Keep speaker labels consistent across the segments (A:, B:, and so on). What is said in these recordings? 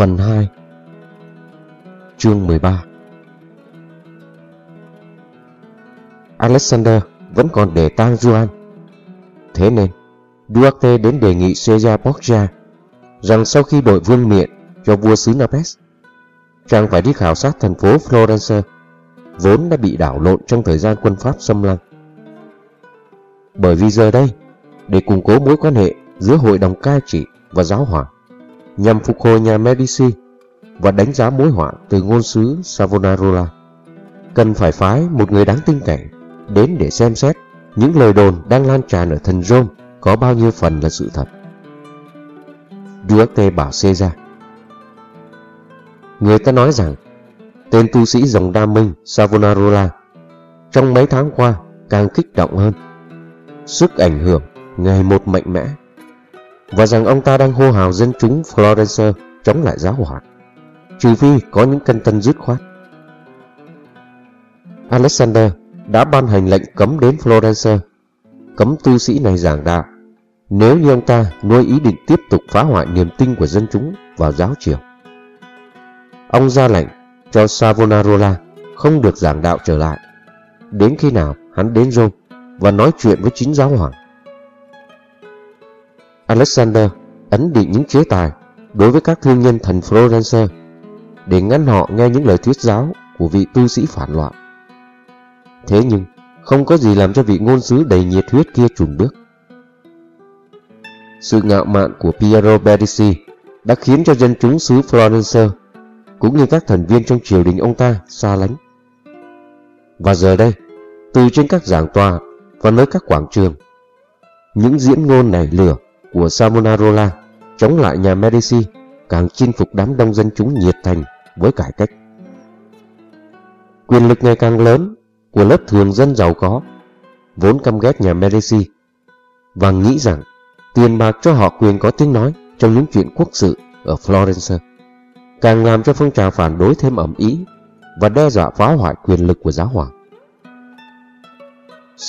A: Phần 2 Chương 13 Alexander vẫn còn để tang Juan. Thế nên, Duarte đến đề nghị Cesar Borgia rằng sau khi đội vương miện cho vua xứ Napes, chàng phải đi khảo sát thành phố Florence, vốn đã bị đảo lộn trong thời gian quân Pháp xâm lăng. Bởi vì giờ đây, để củng cố mối quan hệ giữa hội đồng cai trị và giáo hoàng, nhằm phục hồi nhà Medici và đánh giá mối họa từ ngôn sứ Savonarola, cần phải phái một người đáng tin cậy đến để xem xét những lời đồn đang lan tràn ở thần Rome có bao nhiêu phần là sự thật. Duarte bảo Caesar. Người ta nói rằng tên tu sĩ dòng đa minh Savonarola trong mấy tháng qua càng kích động hơn. Sức ảnh hưởng ngày một mạnh mẽ và rằng ông ta đang hô hào dân chúng Florence chống lại giáo hoàng, trừ phi có những cân tân dứt khoát. Alexander đã ban hành lệnh cấm đến Florence, cấm tu sĩ này giảng đạo, nếu như ông ta nuôi ý định tiếp tục phá hoại niềm tin của dân chúng vào giáo triều. Ông ra lệnh cho Savonarola không được giảng đạo trở lại, đến khi nào hắn đến Rome và nói chuyện với chính giáo hoàng. Alexander ấn định những chế tài đối với các thương nhân thần Florence để ngăn họ nghe những lời thuyết giáo của vị tu sĩ phản loạn. Thế nhưng, không có gì làm cho vị ngôn sứ đầy nhiệt huyết kia chùn bước. Sự ngạo mạn của Piero Medici đã khiến cho dân chúng xứ Florence cũng như các thành viên trong triều đình ông ta xa lánh. Và giờ đây, từ trên các giảng tòa và nơi các quảng trường, những diễn ngôn này lửa của Savonarola chống lại nhà Medici càng chinh phục đám đông dân chúng nhiệt thành với cải cách. Quyền lực ngày càng lớn của lớp thường dân giàu có, vốn căm ghét nhà Medici và nghĩ rằng tiền bạc cho họ quyền có tiếng nói trong những chuyện quốc sự ở Florence, càng làm cho phong trào phản đối thêm ẩm ý và đe dọa phá hoại quyền lực của giáo hoàng.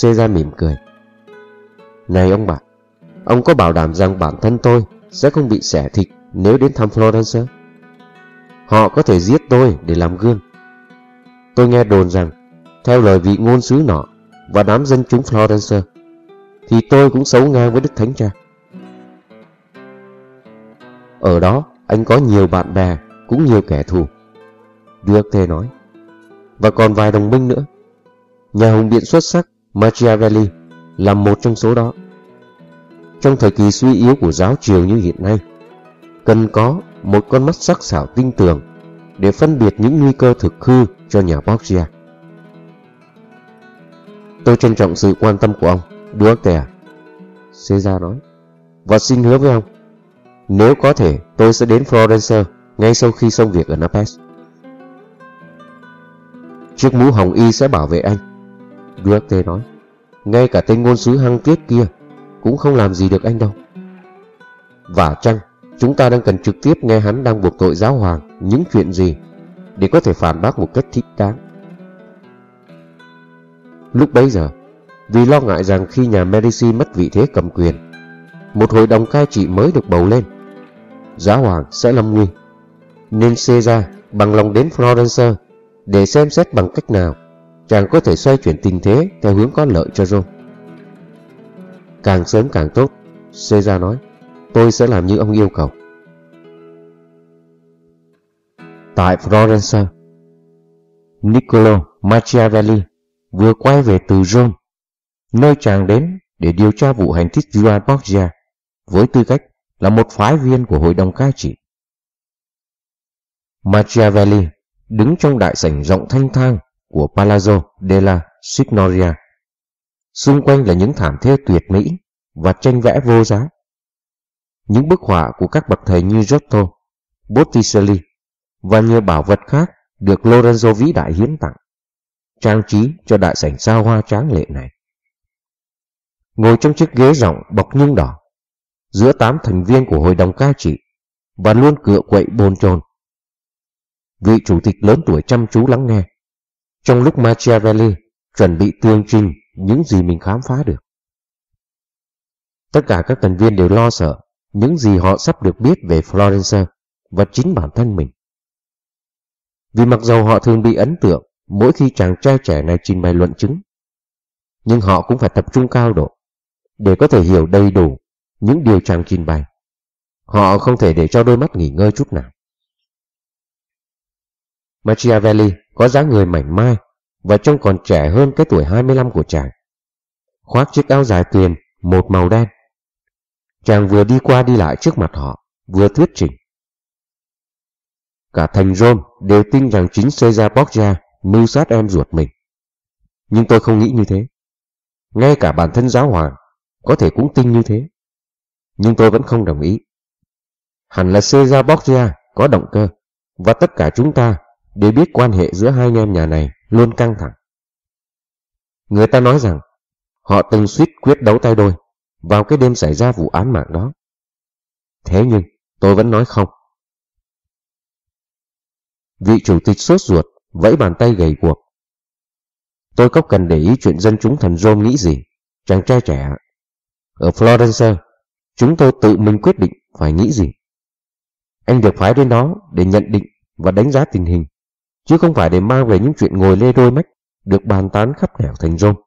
A: Caesar mỉm cười. Này ông bạn, ông có bảo đảm rằng bản thân tôi sẽ không bị xẻ thịt nếu đến thăm Florence? Họ có thể giết tôi để làm gương. Tôi nghe đồn rằng, theo lời vị ngôn sứ nọ và đám dân chúng Florence, thì tôi cũng xấu ngang với Đức Thánh Cha. Ở đó, anh có nhiều bạn bè, cũng nhiều kẻ thù. Duarte nói. Và còn vài đồng minh nữa. Nhà hùng biện xuất sắc Machiavelli là một trong số đó. Trong thời kỳ suy yếu của giáo triều như hiện nay, cần có một con mắt sắc sảo tinh tường để phân biệt những nguy cơ thực hư cho nhà Borgia. Tôi trân trọng sự quan tâm của ông, Duarte Caesar nói, và xin hứa với ông, nếu có thể tôi sẽ đến Florence ngay sau khi xong việc ở Naples. Chiếc mũ hồng y sẽ bảo vệ anh, Duarte nói. Ngay cả tên ngôn sứ hăng tiết kia cũng không làm gì được anh đâu. Và chăng chúng ta đang cần trực tiếp nghe hắn đang buộc tội giáo hoàng những chuyện gì để có thể phản bác một cách thích đáng. Lúc bấy giờ, vì lo ngại rằng khi nhà Medici mất vị thế cầm quyền, một hội đồng cai trị mới được bầu lên, giáo hoàng sẽ lâm nguy. Nên Caesar bằng lòng đến Florence để xem xét bằng cách nào chàng có thể xoay chuyển tình thế theo hướng có lợi cho Rome. Càng sớm càng tốt, Caesar nói, tôi sẽ làm như ông yêu cầu. Tại Florence, Niccolo Machiavelli vừa quay về từ Rome, nơi chàng đến để điều tra vụ hành thích Juan Borgia với tư cách là một phái viên của hội đồng cai trị. Machiavelli đứng trong đại sảnh rộng thanh thang của Palazzo della Signoria. Xung quanh là những thảm thê tuyệt mỹ và tranh vẽ vô giá. Những bức họa của các bậc thầy như Giotto, Botticelli và nhiều bảo vật khác được Lorenzo vĩ đại hiến tặng, trang trí cho đại sảnh sao hoa tráng lệ này. Ngồi trong chiếc ghế rộng bọc nhung đỏ, giữa tám thành viên của hội đồng cai trị và luôn cựa quậy bồn chồn. Vị chủ tịch lớn tuổi chăm chú lắng nghe, trong lúc Machiavelli chuẩn bị tương trình những gì mình khám phá được. Tất cả các thành viên đều lo sợ những gì họ sắp được biết về Florence và chính bản thân mình. Vì mặc dầu họ thường bị ấn tượng mỗi khi chàng trai trẻ này trình bày luận chứng, nhưng họ cũng phải tập trung cao độ để có thể hiểu đầy đủ những điều chàng trình bày. Họ không thể để cho đôi mắt nghỉ ngơi chút nào. Machiavelli có dáng người mảnh mai và trông còn trẻ hơn cái tuổi 25 của chàng. Khoác chiếc áo dài tuyền, một màu đen. Chàng vừa đi qua đi lại trước mặt họ, vừa thuyết trình. Cả thành Rome đều tin rằng chính Caesar Borgia mưu sát em ruột mình. Nhưng tôi không nghĩ như thế. Ngay cả bản thân giáo hoàng có thể cũng tin như thế. Nhưng tôi vẫn không đồng ý. Hẳn là Caesar Borgia có động cơ và tất cả chúng ta đều biết quan hệ giữa hai anh em nhà này luôn căng thẳng. Người ta nói rằng họ từng suýt quyết đấu tay đôi vào cái đêm xảy ra vụ án mạng đó. Thế nhưng tôi vẫn nói không. Vị chủ tịch sốt ruột vẫy bàn tay gầy guộc. Tôi có cần để ý chuyện dân chúng thần Rome nghĩ gì, chàng trai trẻ. Ở Florence, chúng tôi tự mình quyết định phải nghĩ gì. Anh được phái đến đó để nhận định và đánh giá tình hình, chứ không phải để mang về những chuyện ngồi lê đôi mách được bàn tán khắp nẻo thành Rome.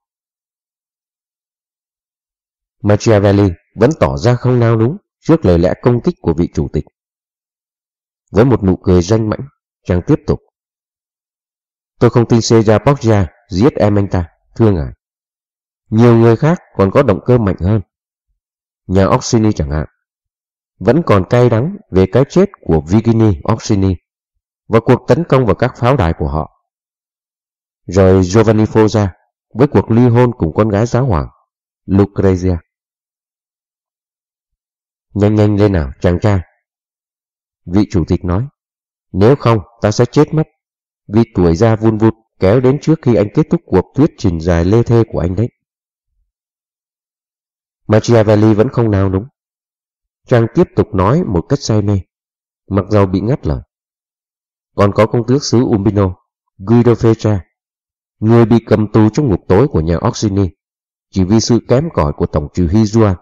A: Machiavelli vẫn tỏ ra không nao núng trước lời lẽ công kích của vị chủ tịch. Với một nụ cười danh mãnh, chàng tiếp tục. Tôi không tin Caesar Borgia giết em anh ta, thưa ngài. Nhiều người khác còn có động cơ mạnh hơn. Nhà Orsini chẳng hạn. Vẫn còn cay đắng về cái chết của Virginie Orsini và cuộc tấn công vào các pháo đài của họ. Rồi Giovanni Foggia với cuộc ly hôn cùng con gái giáo hoàng, Lucrezia. Nhanh nhanh lên nào, chàng trai. Vị chủ tịch nói, nếu không ta sẽ chết mất, vì tuổi già vun vụt kéo đến trước khi anh kết thúc cuộc thuyết trình dài lê thê của anh đấy. Machiavelli vẫn không nào núng. Chàng tiếp tục nói một cách say mê, mặc dầu bị ngắt lời. Còn có công tước xứ Umbino, Guido Fecha, người bị cầm tù trong ngục tối của nhà Orsini, chỉ vì sự kém cỏi của tổng trừ Hizua.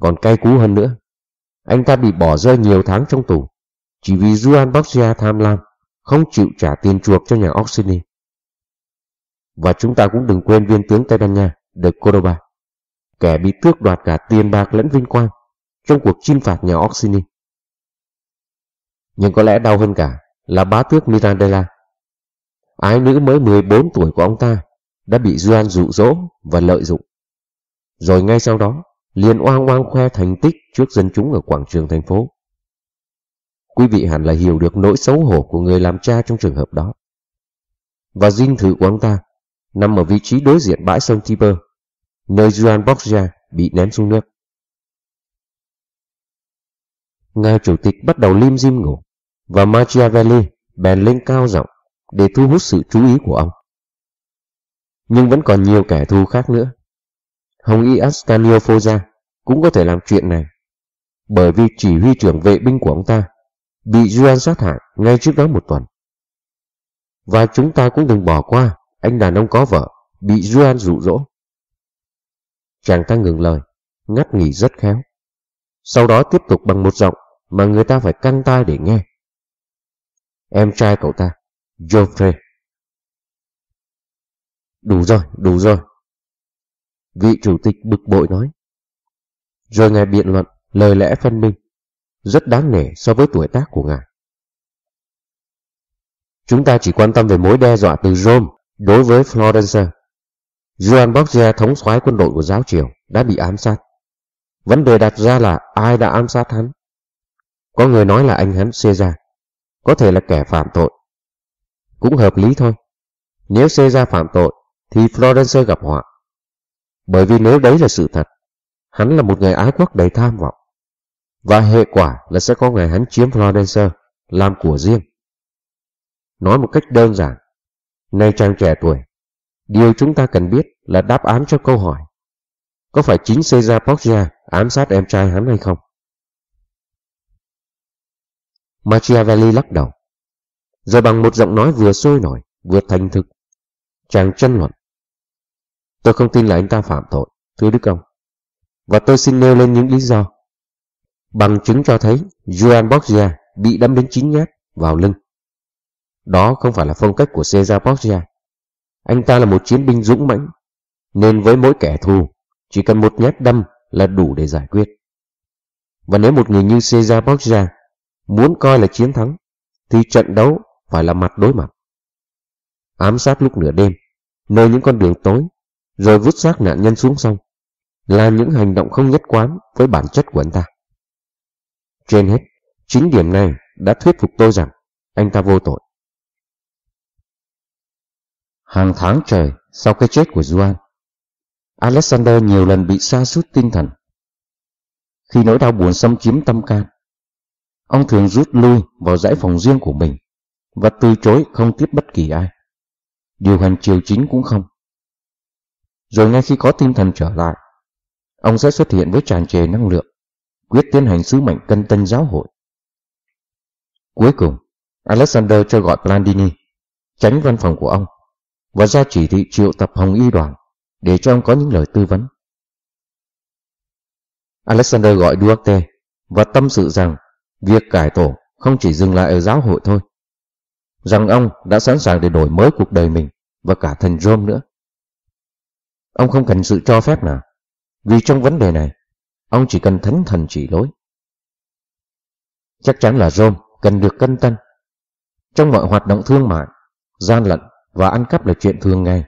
A: Còn cay cú hơn nữa, anh ta bị bỏ rơi nhiều tháng trong tù, chỉ vì Juan Borgia tham lam, không chịu trả tiền chuộc cho nhà Orsini. Và chúng ta cũng đừng quên viên tướng Tây Ban Nha, de Cordoba, kẻ bị tước đoạt cả tiền bạc lẫn vinh quang trong cuộc chinh phạt nhà Orsini. Nhưng có lẽ đau hơn cả là bá tước Mirandela. Ái nữ mới 14 tuổi của ông ta đã bị Juan dụ dỗ và lợi dụng. Rồi ngay sau đó, liền oang oang khoe thành tích trước dân chúng ở quảng trường thành phố. Quý vị hẳn là hiểu được nỗi xấu hổ của người làm cha trong trường hợp đó. Và dinh thự của ông ta nằm ở vị trí đối diện bãi sông Tiber, nơi Juan Borgia bị ném xuống nước. Ngài chủ tịch bắt đầu lim dim ngủ, và Machiavelli bèn lên cao giọng để thu hút sự chú ý của ông. Nhưng vẫn còn nhiều kẻ thù khác nữa. Hồng Y Ascanio Foggia cũng có thể làm chuyện này, bởi vì chỉ huy trưởng vệ binh của ông ta bị Juan sát hại ngay trước đó một tuần. Và chúng ta cũng đừng bỏ qua anh đàn ông có vợ bị Juan dụ dỗ. Chàng ta ngừng lời, ngắt nghỉ rất khéo. Sau đó tiếp tục bằng một giọng mà người ta phải căng tai để nghe. Em trai cậu ta, Geoffrey. Đủ rồi, đủ rồi. Vị chủ tịch bực bội nói. Rồi ngài biện luận lời lẽ phân minh, rất đáng nể so với tuổi tác của ngài. Chúng ta chỉ quan tâm về mối đe dọa từ Rome đối với Florence. Joan Borgia thống soái quân đội của giáo triều đã bị ám sát. Vấn đề đặt ra là ai đã ám sát hắn? Có người nói là anh hắn Caesar, có thể là kẻ phạm tội. Cũng hợp lý thôi. Nếu Caesar phạm tội, thì Florence gặp họa. Bởi vì nếu đấy là sự thật, hắn là một người ái quốc đầy tham vọng. Và hệ quả là sẽ có ngày hắn chiếm Florence, làm của riêng. Nói một cách đơn giản, nay chàng trẻ tuổi, điều chúng ta cần biết là đáp án cho câu hỏi. Có phải chính Caesar Borgia ám sát em trai hắn hay không? Machiavelli lắc đầu. Rồi bằng một giọng nói vừa sôi nổi, vừa thành thực, chàng tranh luận. Tôi không tin là anh ta phạm tội, thưa Đức ông. Và tôi xin nêu lên những lý do. Bằng chứng cho thấy Juan Borgia bị đâm đến chín nhát vào lưng. Đó không phải là phong cách của Cesar Borgia. Anh ta là một chiến binh dũng mãnh, nên với mỗi kẻ thù, chỉ cần một nhát đâm là đủ để giải quyết. Và nếu một người như Cesar Borgia muốn coi là chiến thắng, thì trận đấu phải là mặt đối mặt. Ám sát lúc nửa đêm, nơi những con đường tối, rồi vứt xác nạn nhân xuống sông, là những hành động không nhất quán với bản chất của anh ta. Trên hết, chính điểm này đã thuyết phục tôi rằng anh ta vô tội. Hàng tháng trời sau cái chết của Juan, Alexander nhiều lần bị sa sút tinh thần. Khi nỗi đau buồn xâm chiếm tâm can, ông thường rút lui vào dãy phòng riêng của mình và từ chối không tiếp bất kỳ ai. Điều hành triều chính cũng không. Rồi ngay khi có tinh thần trở lại, ông sẽ xuất hiện với tràn trề năng lượng, quyết tiến hành sứ mệnh cân tân giáo hội. Cuối cùng, Alexander cho gọi Blandini, tránh văn phòng của ông, và ra chỉ thị triệu tập Hồng Y đoàn để cho ông có những lời tư vấn. Alexander gọi Duarte và tâm sự rằng việc cải tổ không chỉ dừng lại ở giáo hội thôi, rằng ông đã sẵn sàng để đổi mới cuộc đời mình và cả thần Rome nữa. Ông không cần sự cho phép nào, vì trong vấn đề này, ông chỉ cần thánh thần chỉ lối. Chắc chắn là Rome cần được cân tân. Trong mọi hoạt động thương mại, gian lận và ăn cắp là chuyện thường ngày.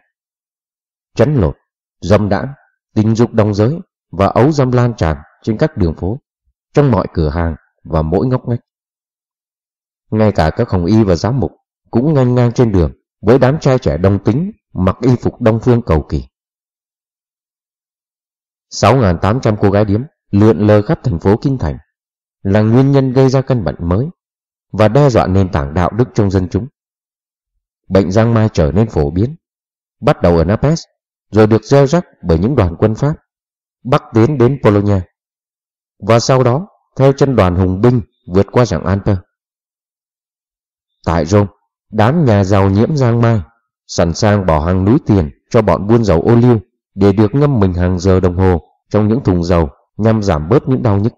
A: Chấn lột, dâm đãng, tình dục đồng giới và ấu dâm lan tràn trên các đường phố, trong mọi cửa hàng và mỗi ngóc ngách. Ngay cả các hồng y và giám mục cũng ngang ngang trên đường với đám trai trẻ đông tính mặc y phục đông phương cầu kỳ. 6.800 cô gái điếm lượn lờ khắp thành phố Kinh Thành là nguyên nhân gây ra căn bệnh mới và đe dọa nền tảng đạo đức trong dân chúng. Bệnh giang mai trở nên phổ biến, bắt đầu ở Naples, rồi được gieo rắc bởi những đoàn quân Pháp, bắc tiến đến Polonia, và sau đó theo chân đoàn hùng binh vượt qua dòng Alper. Tại Rome, đám nhà giàu nhiễm giang mai sẵn sàng bỏ hàng núi tiền cho bọn buôn dầu ô liu để được ngâm mình hàng giờ đồng hồ trong những thùng dầu nhằm giảm bớt những đau nhức.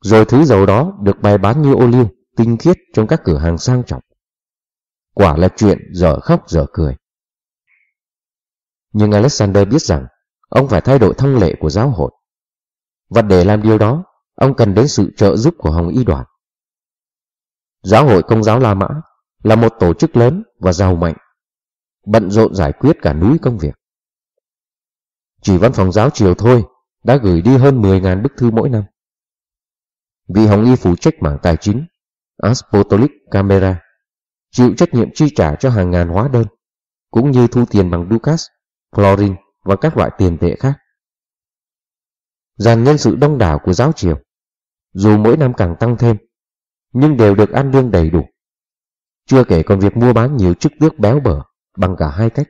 A: Rồi thứ dầu đó được bày bán như ô liu, tinh khiết trong các cửa hàng sang trọng. Quả là chuyện dở khóc dở cười. Nhưng Alexander biết rằng ông phải thay đổi thông lệ của giáo hội. Và để làm điều đó, ông cần đến sự trợ giúp của Hồng Y đoàn. Giáo hội Công giáo La Mã là một tổ chức lớn và giàu mạnh, bận rộn giải quyết cả núi công việc. Chỉ văn phòng giáo triều thôi đã gửi đi hơn 10.000 bức thư mỗi năm. Vị Hồng Y phụ trách mảng tài chính, Apostolic Camera, chịu trách nhiệm chi trả cho hàng ngàn hóa đơn, cũng như thu tiền bằng Ducas, Florin và các loại tiền tệ khác. Dàn nhân sự đông đảo của giáo triều, dù mỗi năm càng tăng thêm, nhưng đều được ăn lương đầy đủ. Chưa kể còn việc mua bán nhiều chức tước béo bở bằng cả hai cách,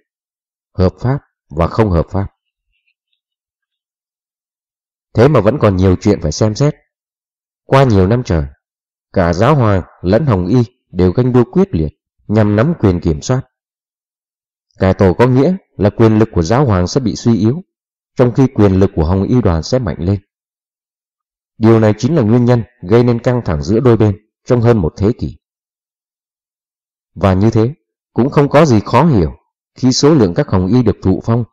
A: hợp pháp và không hợp pháp. Thế mà vẫn còn nhiều chuyện phải xem xét. Qua nhiều năm trời, cả giáo hoàng lẫn hồng y đều ganh đua quyết liệt nhằm nắm quyền kiểm soát. Cải tổ có nghĩa là quyền lực của giáo hoàng sẽ bị suy yếu, trong khi quyền lực của hồng y đoàn sẽ mạnh lên. Điều này chính là nguyên nhân gây nên căng thẳng giữa đôi bên trong hơn một thế kỷ. Và như thế, cũng không có gì khó hiểu khi số lượng các hồng y được thụ phong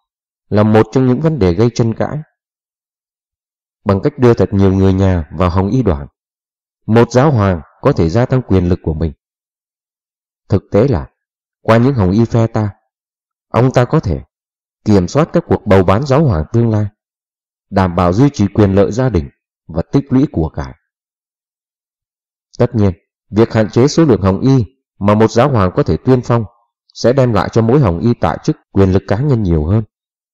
A: là một trong những vấn đề gây tranh cãi bằng cách đưa thật nhiều người nhà vào hồng y đoàn. Một giáo hoàng có thể gia tăng quyền lực của mình. Thực tế là, qua những hồng y phe ta, ông ta có thể kiểm soát các cuộc bầu bán giáo hoàng tương lai, đảm bảo duy trì quyền lợi gia đình và tích lũy của cải. Tất nhiên, việc hạn chế số lượng hồng y mà một giáo hoàng có thể tuyên phong sẽ đem lại cho mỗi hồng y tại chức quyền lực cá nhân nhiều hơn,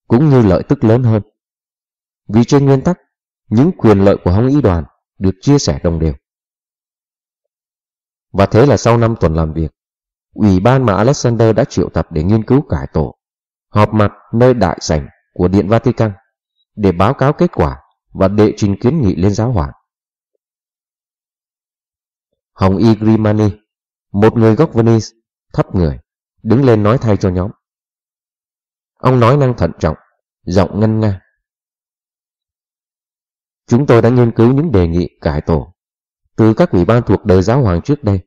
A: cũng như lợi tức lớn hơn. Vì trên nguyên tắc, những quyền lợi của Hồng Y đoàn được chia sẻ đồng đều. Và thế là sau 5 tuần làm việc, ủy ban mà Alexander đã triệu tập để nghiên cứu cải tổ, họp mặt nơi đại sảnh của Điện Vatican để báo cáo kết quả và đệ trình kiến nghị lên giáo hoàng. Hồng Y Grimani, một người gốc Venice, thấp người, đứng lên nói thay cho nhóm. Ông nói năng thận trọng, giọng ngân nga. Chúng tôi đã nghiên cứu những đề nghị cải tổ từ các ủy ban thuộc đời giáo hoàng trước đây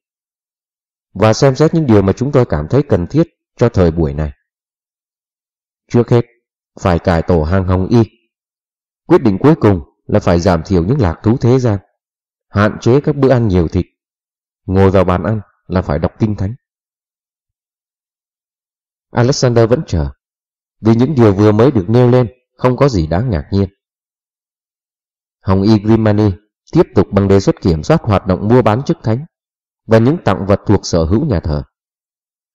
A: và xem xét những điều mà chúng tôi cảm thấy cần thiết cho thời buổi này. Trước hết, phải cải tổ hàng hồng y. Quyết định cuối cùng là phải giảm thiểu những lạc thú thế gian, hạn chế các bữa ăn nhiều thịt. Ngồi vào bàn ăn là phải đọc kinh thánh. Alexander vẫn chờ, vì những điều vừa mới được nêu lên không có gì đáng ngạc nhiên. Hồng Y Grimani tiếp tục bằng đề xuất kiểm soát hoạt động mua bán chức thánh và những tặng vật thuộc sở hữu nhà thờ,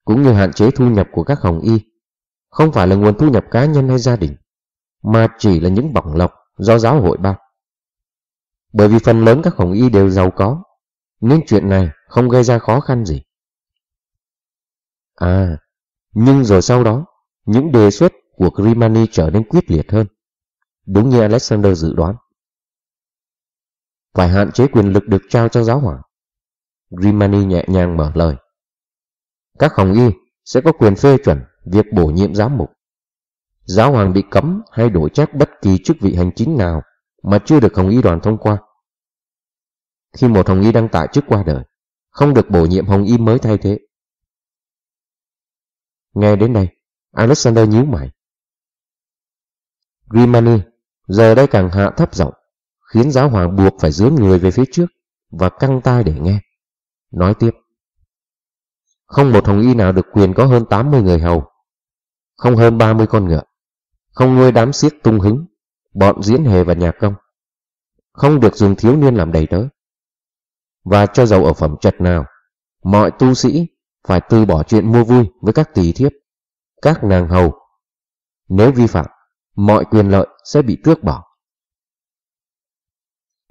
A: cũng như hạn chế thu nhập của các hồng y, không phải là nguồn thu nhập cá nhân hay gia đình, mà chỉ là những bỏng lộc do giáo hội ban. Bởi vì phần lớn các hồng y đều giàu có, nên chuyện này không gây ra khó khăn gì. À, nhưng rồi sau đó, những đề xuất của Grimani trở nên quyết liệt hơn, đúng như Alexander dự đoán. Phải hạn chế quyền lực được trao cho giáo hoàng. Grimani nhẹ nhàng mở lời. Các hồng y sẽ có quyền phê chuẩn việc bổ nhiệm giám mục. Giáo hoàng bị cấm hay đổi trách bất kỳ chức vị hành chính nào mà chưa được hồng y đoàn thông qua. Khi một hồng y đăng tại chức qua đời, không được bổ nhiệm hồng y mới thay thế. Nghe đến đây, Alexander nhíu mày. Grimani giờ đây càng hạ thấp giọng, khiến giáo hoàng buộc phải dướn người về phía trước và căng tai để nghe. Nói tiếp. Không một hồng y nào được quyền có hơn 80 người hầu, không hơn 30 con ngựa, không nuôi đám xiếc tung hứng, bọn diễn hề và nhạc công, không được dùng thiếu niên làm đầy tớ. Và cho dầu ở phẩm trật nào, mọi tu sĩ phải từ bỏ chuyện mua vui với các tỳ thiếp, các nàng hầu. Nếu vi phạm, mọi quyền lợi sẽ bị tước bỏ.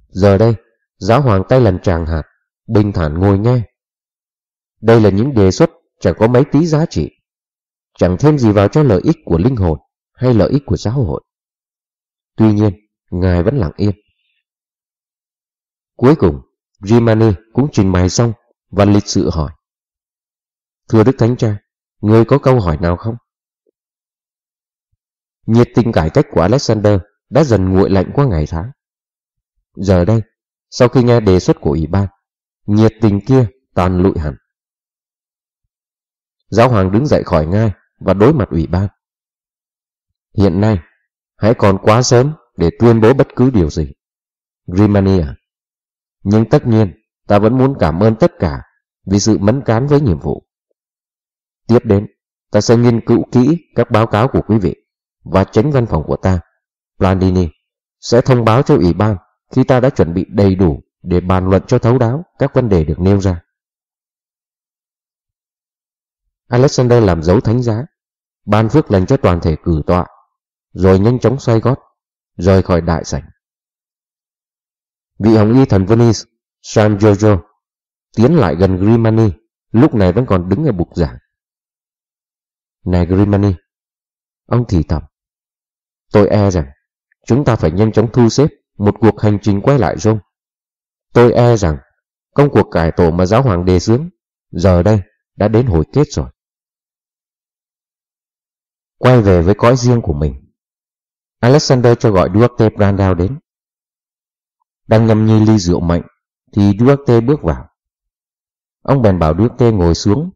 A: Giờ đây, giáo hoàng tay lần tràng hạt, bình thản ngồi nghe. Đây là những đề xuất chẳng có mấy tí giá trị, chẳng thêm gì vào cho lợi ích của linh hồn hay lợi ích của giáo hội. Tuy nhiên, Ngài vẫn lặng yên. Cuối cùng, Rimani cũng trình bày xong và lịch sự hỏi. Thưa Đức Thánh Cha, người có câu hỏi nào không? Nhiệt tình cải cách của Alexander đã dần nguội lạnh qua ngày tháng. Giờ đây, sau khi nghe đề xuất của Ủy ban, nhiệt tình kia tàn lụi hẳn. Giáo hoàng đứng dậy khỏi ngai và đối mặt ủy ban. Hiện nay, hãy còn quá sớm để tuyên bố bất cứ điều gì. Grimania. Nhưng tất nhiên, ta vẫn muốn cảm ơn tất cả vì sự mẫn cán với nhiệm vụ. Tiếp đến, ta sẽ nghiên cứu kỹ các báo cáo của quý vị và tránh văn phòng của ta, Blandini, sẽ thông báo cho ủy ban khi ta đã chuẩn bị đầy đủ để bàn luận cho thấu đáo các vấn đề được nêu ra. Alexander làm dấu thánh giá, ban phước lành cho toàn thể cử tọa, rồi nhanh chóng xoay gót, rời khỏi đại sảnh. Vị hồng y thần Venice, San Giorgio, tiến lại gần Grimani, lúc này vẫn còn đứng ở bục giảng. Này Grimani, ông thì thầm, tôi e rằng chúng ta phải nhanh chóng thu xếp một cuộc hành trình quay lại Rome. Tôi e rằng công cuộc cải tổ mà giáo hoàng đề xướng giờ đây đã đến hồi kết rồi. Quay về với cõi riêng của mình, Alexander cho gọi Duarte Brandao đến. Đang nhâm nhi ly rượu mạnh thì Duarte bước vào. Ông bèn bảo Duarte ngồi xuống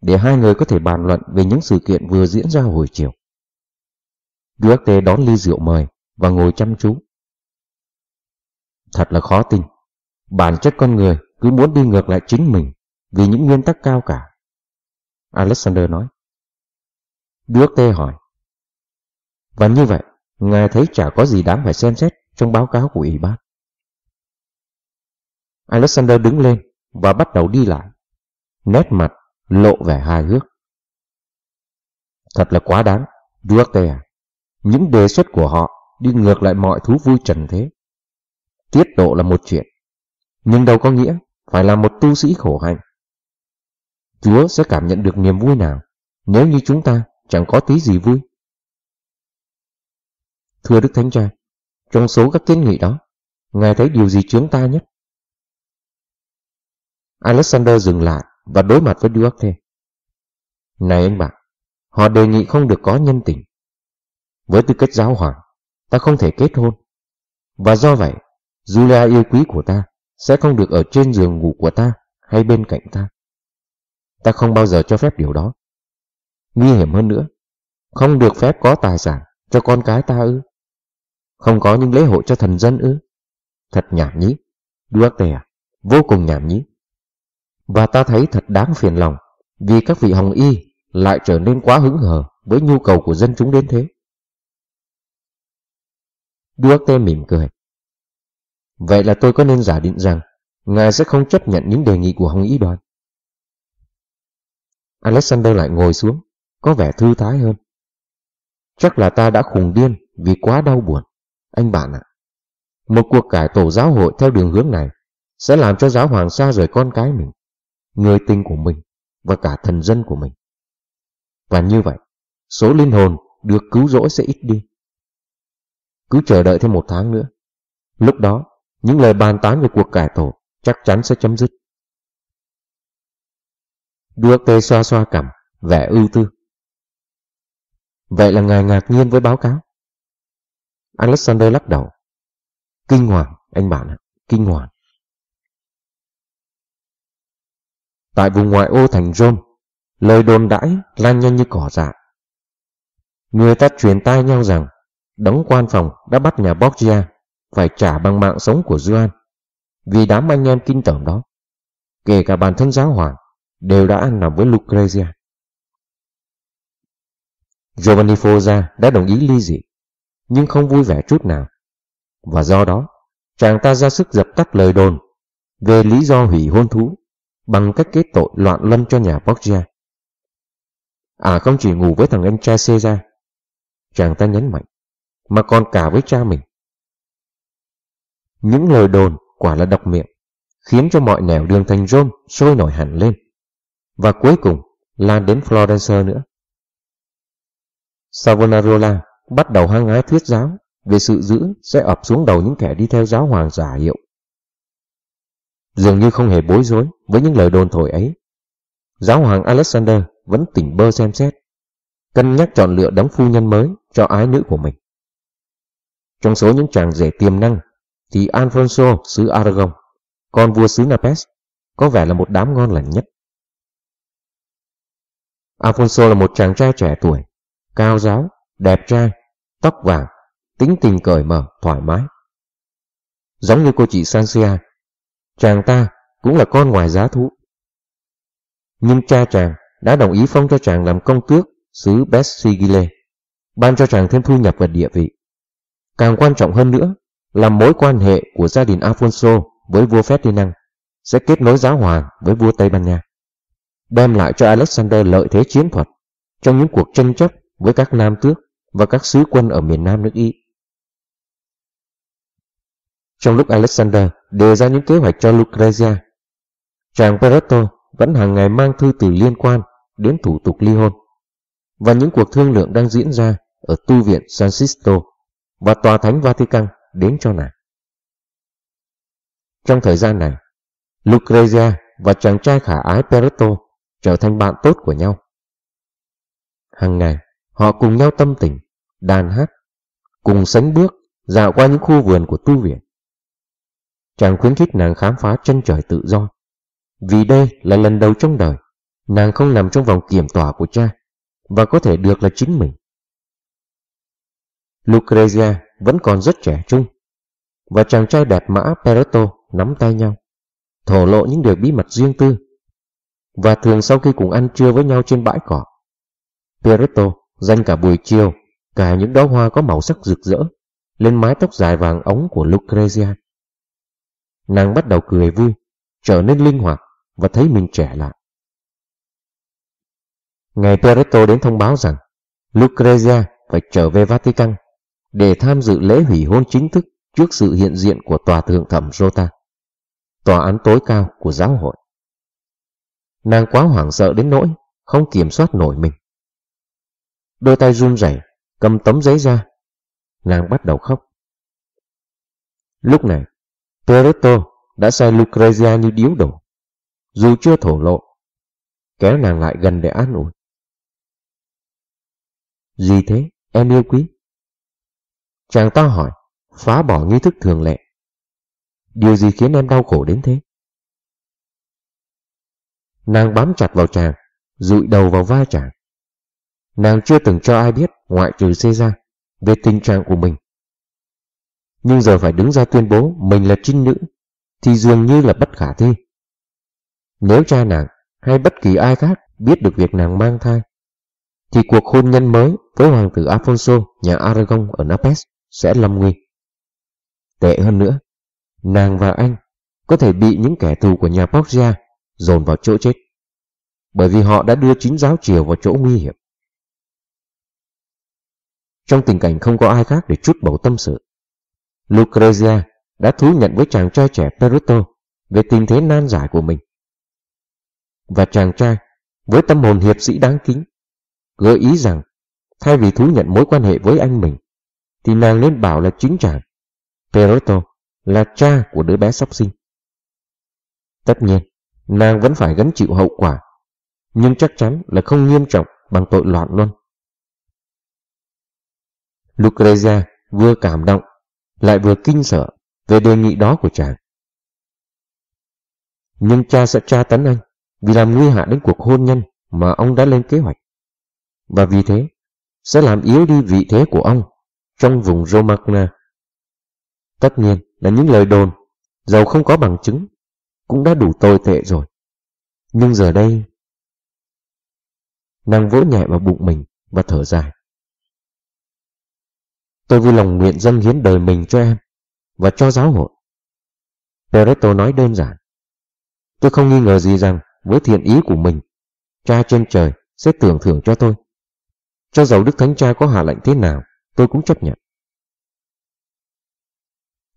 A: để hai người có thể bàn luận về những sự kiện vừa diễn ra hồi chiều. Duarte đón ly rượu mời và ngồi chăm chú. Thật là khó tin. Bản chất con người cứ muốn đi ngược lại chính mình vì những nguyên tắc cao cả. Alexander nói. Duarte hỏi. Và như vậy, Ngài thấy chả có gì đáng phải xem xét trong báo cáo của Ủy ban. Alexander đứng lên và bắt đầu đi lại. Nét mặt lộ vẻ hài hước. Thật là quá đáng, Duarte à. Những đề xuất của họ đi ngược lại mọi thú vui trần thế. Tiết độ là một chuyện, nhưng đâu có nghĩa phải là một tu sĩ khổ hạnh. Chúa sẽ cảm nhận được niềm vui nào nếu như chúng ta chẳng có tí gì vui. Thưa Đức Thánh Cha, trong số các kiến nghị đó, Ngài thấy điều gì chướng ta nhất? Alexander dừng lại và đối mặt với Duarte. Này anh bạn, họ đề nghị không được có nhân tình. Với tư cách giáo hoàng, ta không thể kết hôn. Và do vậy, Julia yêu quý của ta sẽ không được ở trên giường ngủ của ta hay bên cạnh ta. Ta không bao giờ cho phép điều đó. Nguy hiểm hơn nữa, không được phép có tài sản cho con cái ta ư. Không có những lễ hội cho thần dân ư. Thật nhảm nhí, Duarte à, vô cùng nhảm nhí. Và ta thấy thật đáng phiền lòng vì các vị hồng y lại trở nên quá hứng hờ với nhu cầu của dân chúng đến thế. Duarte mỉm cười. Vậy là tôi có nên giả định rằng Ngài sẽ không chấp nhận những đề nghị của Hồng Y đoàn. Alexander lại ngồi xuống, có vẻ thư thái hơn. Chắc là ta đã khùng điên vì quá đau buồn. Anh bạn ạ, một cuộc cải tổ giáo hội theo đường hướng này sẽ làm cho giáo hoàng xa rời con cái mình, người tình của mình và cả thần dân của mình. Và như vậy, số linh hồn được cứu rỗi sẽ ít đi. Cứ chờ đợi thêm một tháng nữa. Lúc đó, những lời bàn tán về cuộc cải tổ chắc chắn sẽ chấm dứt. Duarte xoa xoa cằm, vẻ ưu tư. Vậy là ngài ngạc nhiên với báo cáo. Alexander lắc đầu. Kinh hoàng, anh bạn ạ, kinh hoàng. Tại vùng ngoại ô thành Rome, lời đồn đãi lan nhanh như cỏ dại. Người ta truyền tai nhau rằng đấng quan phòng đã bắt nhà Borgia phải trả bằng mạng sống của Duan vì đám anh em kinh tởm đó, kể cả bản thân giáo hoàng, đều đã ăn nằm với Lucrezia. Giovanni Foggia đã đồng ý ly dị, nhưng không vui vẻ chút nào. Và do đó, chàng ta ra sức dập tắt lời đồn về lý do hủy hôn thú bằng cách kết tội loạn luân cho nhà Borgia. À không chỉ ngủ với thằng em trai Caesar, chàng ta nhấn mạnh, mà còn cả với cha mình. Những lời đồn quả là độc miệng, khiến cho mọi nẻo đường thành Rome sôi nổi hẳn lên. Và cuối cùng lan đến Florence nữa. Savonarola bắt đầu hăng ái thuyết giáo về sự dữ sẽ ập xuống đầu những kẻ đi theo giáo hoàng giả hiệu. Dường như không hề bối rối với những lời đồn thổi ấy. Giáo hoàng Alexander vẫn tỉnh bơ xem xét, cân nhắc chọn lựa đấng phu nhân mới cho ái nữ của mình. Trong số những chàng rể tiềm năng thì Alfonso xứ Aragon, con vua xứ Napes, có vẻ là một đám ngon lành nhất. Alfonso là một chàng trai trẻ tuổi, cao giáo, đẹp trai, tóc vàng, tính tình cởi mở, thoải mái. Giống như cô chị Sansia, chàng ta cũng là con ngoài giá thú. Nhưng cha chàng đã đồng ý phong cho chàng làm công tước xứ Bessigile, ban cho chàng thêm thu nhập và địa vị. Càng quan trọng hơn nữa là mối quan hệ của gia đình Alfonso với vua Ferdinand sẽ kết nối giáo hoàng với vua Tây Ban Nha, đem lại cho Alexander lợi thế chiến thuật trong những cuộc tranh chấp với các nam tước và các sứ quân ở miền nam nước Ý. Trong lúc Alexander đề ra những kế hoạch cho Lucrezia, chàng Peretto vẫn hàng ngày mang thư từ liên quan đến thủ tục ly hôn và những cuộc thương lượng đang diễn ra ở tu viện San Sisto và tòa thánh Vatican đến cho nàng. Trong thời gian này, Lucrezia và chàng trai khả ái Peretto trở thành bạn tốt của nhau. Hằng ngày, họ cùng nhau tâm tình, đàn hát, cùng sánh bước, dạo qua những khu vườn của tu viện. Chàng khuyến khích nàng khám phá chân trời tự do, vì đây là lần đầu trong đời, nàng không nằm trong vòng kiểm tỏa của cha, và có thể được là chính mình. Lucrezia vẫn còn rất trẻ trung, và chàng trai đẹp mã Peretto nắm tay nhau, thổ lộ những điều bí mật riêng tư. Và thường sau khi cùng ăn trưa với nhau trên bãi cỏ, Peretto dành cả buổi chiều cả những đóa hoa có màu sắc rực rỡ lên mái tóc dài vàng ống của Lucrezia. Nàng bắt đầu cười vui, trở nên linh hoạt và thấy mình trẻ lại. Ngày Peretto đến thông báo rằng Lucrezia phải trở về Vatican để tham dự lễ hủy hôn chính thức trước sự hiện diện của tòa thượng thẩm Rota, tòa án tối cao của giáo hội. Nàng quá hoảng sợ đến nỗi không kiểm soát nổi mình. Đôi tay run rẩy cầm tấm giấy ra, nàng bắt đầu khóc. Lúc này, Peretto đã sai Lucrezia như điếu đổ, dù chưa thổ lộ, kéo nàng lại gần để an ủi. Gì thế, em yêu quý? Chàng ta hỏi, phá bỏ nghi thức thường lệ. Điều gì khiến em đau khổ đến thế? Nàng bám chặt vào chàng, rụi đầu vào vai chàng. Nàng chưa từng cho ai biết, ngoại trừ Caesar, về tình trạng của mình. Nhưng giờ phải đứng ra tuyên bố mình là trinh nữ, thì dường như là bất khả thi. Nếu cha nàng hay bất kỳ ai khác biết được việc nàng mang thai, thì cuộc hôn nhân mới với hoàng tử Alfonso nhà Aragon ở Naples sẽ lâm nguy. Tệ hơn nữa, nàng và anh có thể bị những kẻ thù của nhà Borgia dồn vào chỗ chết, bởi vì họ đã đưa chính giáo triều vào chỗ nguy hiểm. Trong tình cảnh không có ai khác để chút bầu tâm sự, Lucrezia đã thú nhận với chàng trai trẻ Perotto về tình thế nan giải của mình. Và chàng trai, với tâm hồn hiệp sĩ đáng kính, gợi ý rằng thay vì thú nhận mối quan hệ với anh mình, thì nàng nên bảo là chính chàng, Perotto, là cha của đứa bé sắp sinh. Tất nhiên, nàng vẫn phải gánh chịu hậu quả, nhưng chắc chắn là không nghiêm trọng bằng tội loạn luân. Lucrezia vừa cảm động, lại vừa kinh sợ về đề nghị đó của chàng. Nhưng cha sẽ tra tấn anh vì làm nguy hại đến cuộc hôn nhân mà ông đã lên kế hoạch. Và vì thế, sẽ làm yếu đi vị thế của ông trong vùng Romagna. Tất nhiên là những lời đồn, dầu không có bằng chứng, cũng đã đủ tồi tệ rồi. Nhưng giờ đây... Nàng vỗ nhẹ vào bụng mình và thở dài. Tôi vui lòng nguyện dâng hiến đời mình cho em và cho giáo hội. Peretto nói đơn giản. Tôi không nghi ngờ gì rằng với thiện ý của mình, cha trên trời sẽ tưởng thưởng cho tôi. Cho dầu Đức Thánh Cha có hạ lệnh thế nào, tôi cũng chấp nhận.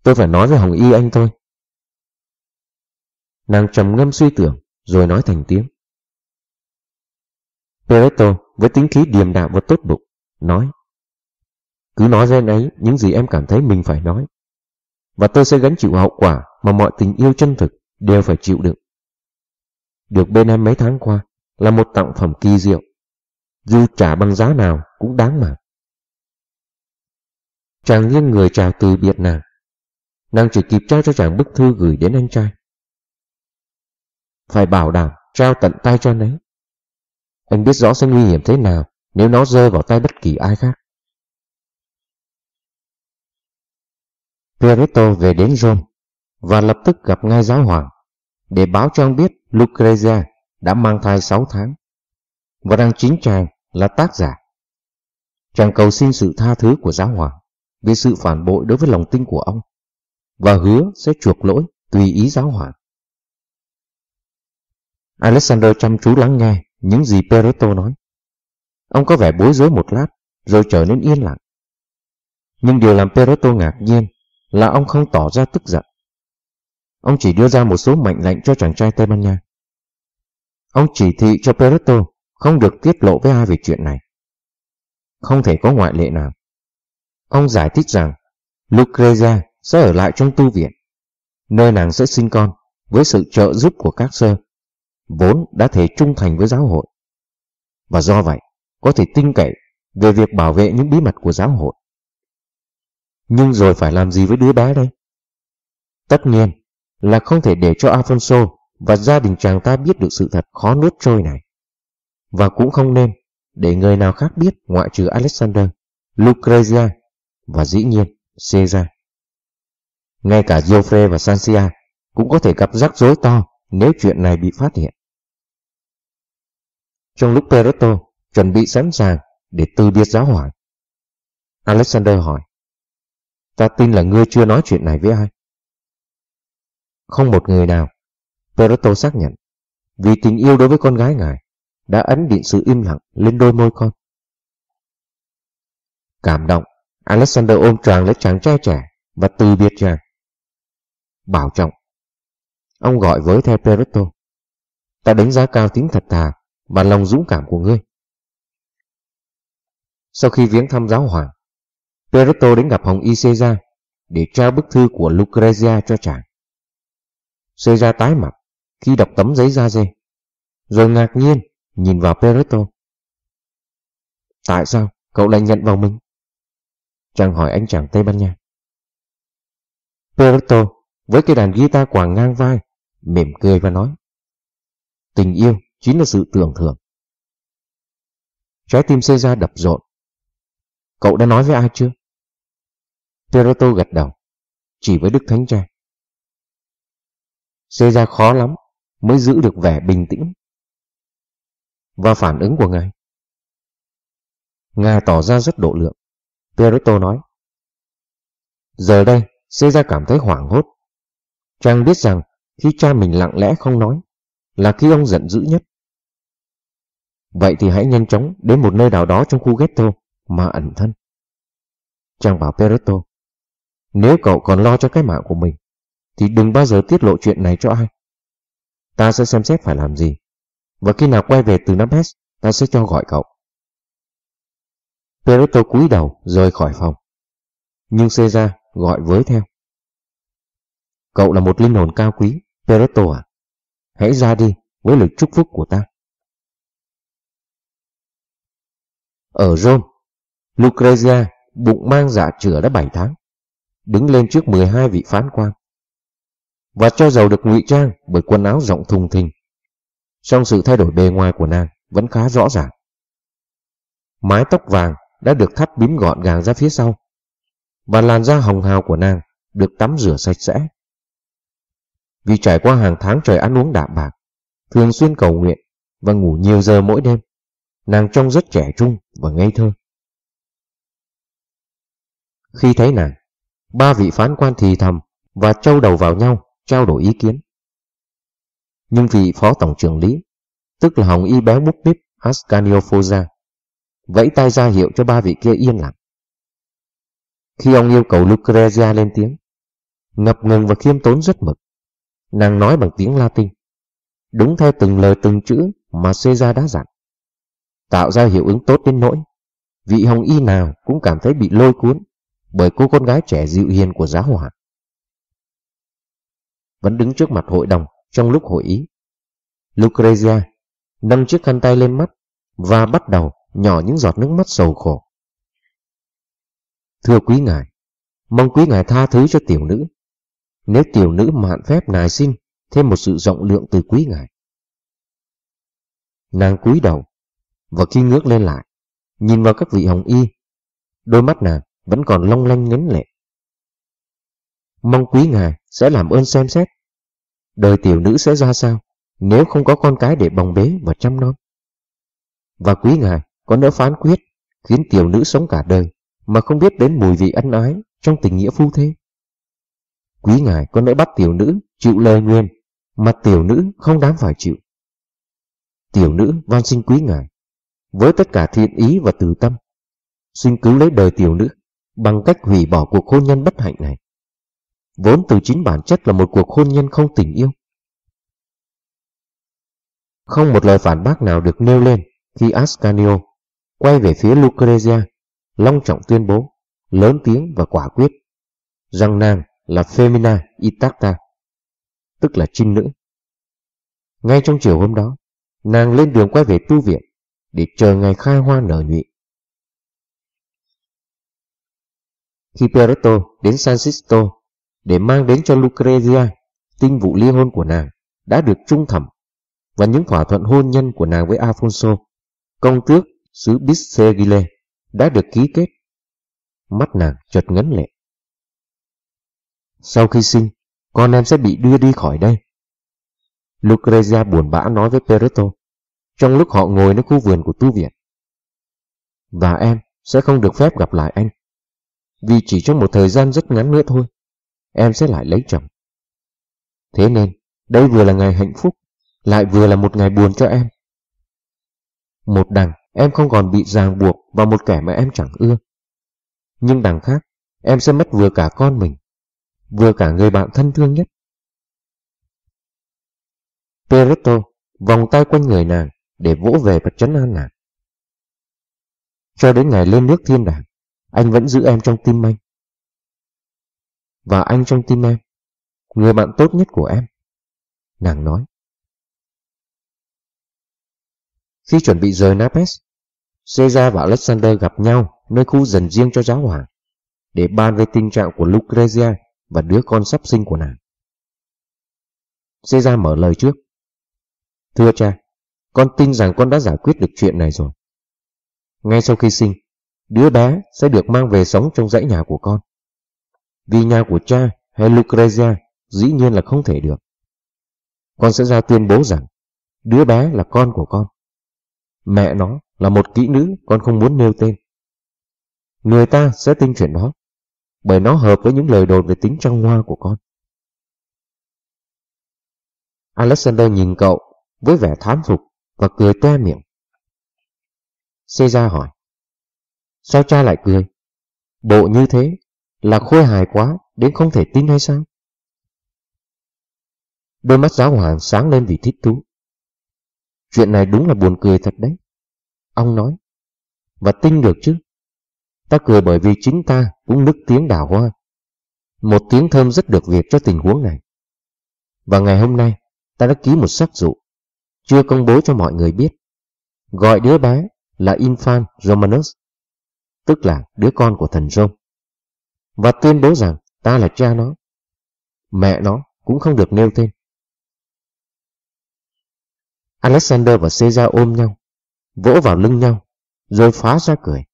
A: Tôi phải nói với Hồng Y anh thôi. Nàng trầm ngâm suy tưởng, rồi nói thành tiếng. Peretto với tính khí điềm đạm và tốt bụng, nói cứ nói ra ấy những gì em cảm thấy mình phải nói. Và tôi sẽ gánh chịu hậu quả mà mọi tình yêu chân thực đều phải chịu đựng. Được bên em mấy tháng qua là một tặng phẩm kỳ diệu. Dù trả bằng giá nào cũng đáng mà. Chàng nghiêng người chào từ biệt nàng. Nàng chỉ kịp trao cho chàng bức thư gửi đến anh trai. Phải bảo đảm trao tận tay cho anh ấy. Anh biết rõ sẽ nguy hiểm thế nào nếu nó rơi vào tay bất kỳ ai khác. Pierretto về đến Rome và lập tức gặp ngay giáo hoàng để báo cho ông biết Lucrezia đã mang thai 6 tháng và rằng chính chàng là tác giả. Chàng cầu xin sự tha thứ của giáo hoàng vì sự phản bội đối với lòng tin của ông và hứa sẽ chuộc lỗi tùy ý giáo hoàng. Alexander chăm chú lắng nghe những gì Peretto nói. Ông có vẻ bối rối một lát rồi trở nên yên lặng. Nhưng điều làm Peretto ngạc nhiên là ông không tỏ ra tức giận. Ông chỉ đưa ra một số mệnh lệnh cho chàng trai Tây Ban Nha. Ông chỉ thị cho Peretto không được tiết lộ với ai về chuyện này. Không thể có ngoại lệ nào. Ông giải thích rằng Lucrezia sẽ ở lại trong tu viện, nơi nàng sẽ sinh con với sự trợ giúp của các sơ, vốn đã thể trung thành với giáo hội. Và do vậy, có thể tin cậy về việc bảo vệ những bí mật của giáo hội. Nhưng rồi phải làm gì với đứa bé đây? Tất nhiên là không thể để cho Alfonso và gia đình chàng ta biết được sự thật khó nuốt trôi này. Và cũng không nên để người nào khác biết ngoại trừ Alexander, Lucrezia và dĩ nhiên Caesar. Ngay cả Geoffrey và Sancia cũng có thể gặp rắc rối to nếu chuyện này bị phát hiện. Trong lúc Perotto chuẩn bị sẵn sàng để từ biệt giáo hoàng, Alexander hỏi, Ta tin là ngươi chưa nói chuyện này với ai. Không một người nào, Peretto xác nhận, vì tình yêu đối với con gái ngài đã ấn định sự im lặng lên đôi môi con. Cảm động, Alexander ôm tràng lấy chàng trai trẻ và từ biệt chàng. Bảo trọng. Ông gọi với theo Peretto. Ta đánh giá cao tính thật thà và lòng dũng cảm của ngươi. Sau khi viếng thăm giáo hoàng, Peretto đến gặp Hồng Y Caesar để trao bức thư của Lucrezia cho chàng. Caesar tái mặt khi đọc tấm giấy da dê, rồi ngạc nhiên nhìn vào Peretto. Tại sao cậu lại nhận vào mình? Chàng hỏi anh chàng Tây Ban Nha. Peretto với cái đàn guitar quàng ngang vai, mỉm cười và nói. Tình yêu chính là sự tưởng thưởng. Trái tim Caesar đập rộn. Cậu đã nói với ai chưa? Peroto gật đầu, chỉ với Đức Thánh Cha. Caesar khó lắm mới giữ được vẻ bình tĩnh. Và phản ứng của ngài? Ngài tỏ ra rất độ lượng. Peroto nói. Giờ đây, Caesar cảm thấy hoảng hốt. Chàng biết rằng khi cha mình lặng lẽ không nói là khi ông giận dữ nhất. Vậy thì hãy nhanh chóng đến một nơi nào đó trong khu ghetto mà ẩn thân. Chàng bảo Peretto, nếu cậu còn lo cho cái mạng của mình, thì đừng bao giờ tiết lộ chuyện này cho ai. Ta sẽ xem xét phải làm gì, và khi nào quay về từ Naples, ta sẽ cho gọi cậu. Peretto cúi đầu rời khỏi phòng, nhưng Caesar gọi với theo. Cậu là một linh hồn cao quý, Peretto à? Hãy ra đi với lời chúc phúc của ta. Ở Rome, Lucrezia bụng mang dạ chữa đã 7 tháng, đứng lên trước 12 vị phán quan. Và cho dầu được ngụy trang bởi quần áo rộng thùng thình, song sự thay đổi bề ngoài của nàng vẫn khá rõ ràng. Mái tóc vàng đã được thắt bím gọn gàng ra phía sau, và làn da hồng hào của nàng được tắm rửa sạch sẽ. Vì trải qua hàng tháng trời ăn uống đạm bạc, thường xuyên cầu nguyện và ngủ nhiều giờ mỗi đêm, nàng trông rất trẻ trung và ngây thơ. Khi thấy nàng, ba vị phán quan thì thầm và trâu đầu vào nhau trao đổi ý kiến. Nhưng vị phó tổng trưởng lý, tức là hồng y béo búp bíp Ascanio Foza, vẫy tay ra hiệu cho ba vị kia yên lặng. Khi ông yêu cầu Lucrezia lên tiếng, ngập ngừng và khiêm tốn rất mực, nàng nói bằng tiếng Latin, đúng theo từng lời từng chữ mà Caesar đã dặn, tạo ra hiệu ứng tốt đến nỗi vị hồng y nào cũng cảm thấy bị lôi cuốn bởi cô con gái trẻ dịu hiền của giáo hoàng. Vẫn đứng trước mặt hội đồng trong lúc hội ý. Lucrezia nâng chiếc khăn tay lên mắt và bắt đầu nhỏ những giọt nước mắt sầu khổ. Thưa quý ngài, mong quý ngài tha thứ cho tiểu nữ. Nếu tiểu nữ mạn phép nài xin thêm một sự rộng lượng từ quý ngài. Nàng cúi đầu, và khi ngước lên lại, nhìn vào các vị hồng y, đôi mắt nàng vẫn còn long lanh ngấn lệ. Mong quý ngài sẽ làm ơn xem xét, đời tiểu nữ sẽ ra sao nếu không có con cái để bồng bế và chăm nom Và quý ngài có nỡ phán quyết khiến tiểu nữ sống cả đời mà không biết đến mùi vị ân ái trong tình nghĩa phu thê. Quý ngài có nỡ bắt tiểu nữ chịu lời nguyên mà tiểu nữ không đáng phải chịu. Tiểu nữ van xin quý ngài với tất cả thiện ý và từ tâm xin cứu lấy đời tiểu nữ bằng cách hủy bỏ cuộc hôn nhân bất hạnh này. Vốn từ chính bản chất là một cuộc hôn nhân không tình yêu. Không một lời phản bác nào được nêu lên khi Ascanio quay về phía Lucrezia, long trọng tuyên bố, lớn tiếng và quả quyết, rằng nàng là Femina Itacta, tức là trinh nữ. Ngay trong chiều hôm đó, nàng lên đường quay về tu viện để chờ ngày khai hoa nở nhụy. Khi đến San Sisto để mang đến cho Lucrezia tinh vụ ly hôn của nàng đã được trung thẩm và những thỏa thuận hôn nhân của nàng với Afonso, công tước xứ Bisegile đã được ký kết. Mắt nàng chợt ngấn lệ. Sau khi sinh, con em sẽ bị đưa đi khỏi đây. Lucrezia buồn bã nói với Peretto trong lúc họ ngồi nơi khu vườn của tu viện. Và em sẽ không được phép gặp lại anh. Vì chỉ trong một thời gian rất ngắn nữa thôi, em sẽ lại lấy chồng. Thế nên, đây vừa là ngày hạnh phúc, lại vừa là một ngày buồn cho em. Một đằng, em không còn bị ràng buộc vào một kẻ mà em chẳng ưa. Nhưng đằng khác, em sẽ mất vừa cả con mình, vừa cả người bạn thân thương nhất. Peretto vòng tay quanh người nàng để vỗ về và trấn an nàng. Cho đến ngày lên nước thiên đàng, anh vẫn giữ em trong tim anh. Và anh trong tim em, người bạn tốt nhất của em. Nàng nói. Khi chuẩn bị rời Naples, Caesar và Alexander gặp nhau nơi khu dần riêng cho giáo hoàng để bàn về tình trạng của Lucrezia và đứa con sắp sinh của nàng. Caesar mở lời trước. Thưa cha, con tin rằng con đã giải quyết được chuyện này rồi. Ngay sau khi sinh, đứa bé sẽ được mang về sống trong dãy nhà của con. Vì nhà của cha hay Lucrezia dĩ nhiên là không thể được. Con sẽ ra tuyên bố rằng đứa bé là con của con. Mẹ nó là một kỹ nữ con không muốn nêu tên. Người ta sẽ tin chuyện đó, bởi nó hợp với những lời đồn về tính trăng hoa của con. Alexander nhìn cậu với vẻ thán phục và cười toe miệng. Caesar hỏi, sao cha lại cười? Bộ như thế là khôi hài quá đến không thể tin hay sao? Đôi mắt giáo hoàng sáng lên vì thích thú. Chuyện này đúng là buồn cười thật đấy. Ông nói, và tin được chứ. Ta cười bởi vì chính ta cũng nức tiếng đào hoa. Một tiếng thơm rất được việc cho tình huống này. Và ngày hôm nay, ta đã ký một sắc dụ, chưa công bố cho mọi người biết. Gọi đứa bé là Infant Romanus, tức là đứa con của thần rông Và tuyên bố rằng ta là cha nó. Mẹ nó cũng không được nêu tên. Alexander và Caesar ôm nhau, vỗ vào lưng nhau, rồi phá ra cười.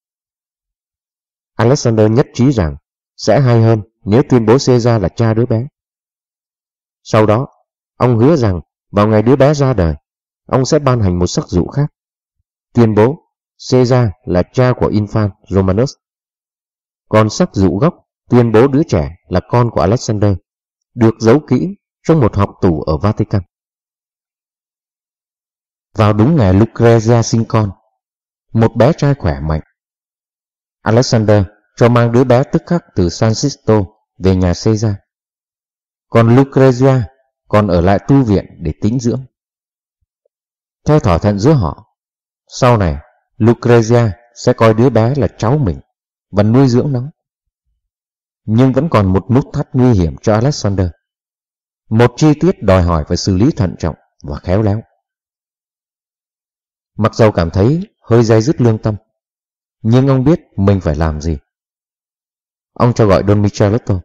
A: Alexander nhất trí rằng sẽ hay hơn nếu tuyên bố Caesar là cha đứa bé. Sau đó, ông hứa rằng vào ngày đứa bé ra đời, ông sẽ ban hành một sắc dụ khác, tuyên bố Caesar là cha của Infant Romanus. Còn sắc dụ gốc tuyên bố đứa trẻ là con của Alexander, được giấu kỹ trong một hộp tủ ở Vatican. Vào đúng ngày Lucrezia sinh con, một bé trai khỏe mạnh. Alexander cho mang đứa bé tức khắc từ San Sisto về nhà Caesar. Còn Lucrezia còn ở lại tu viện để tĩnh dưỡng. Theo thỏa thuận giữa họ, sau này Lucrezia sẽ coi đứa bé là cháu mình và nuôi dưỡng nó. Nhưng vẫn còn một nút thắt nguy hiểm cho Alexander. Một chi tiết đòi hỏi phải xử lý thận trọng và khéo léo. Mặc dầu cảm thấy hơi dây dứt lương tâm, nhưng ông biết mình phải làm gì. Ông cho gọi Don Micheletto.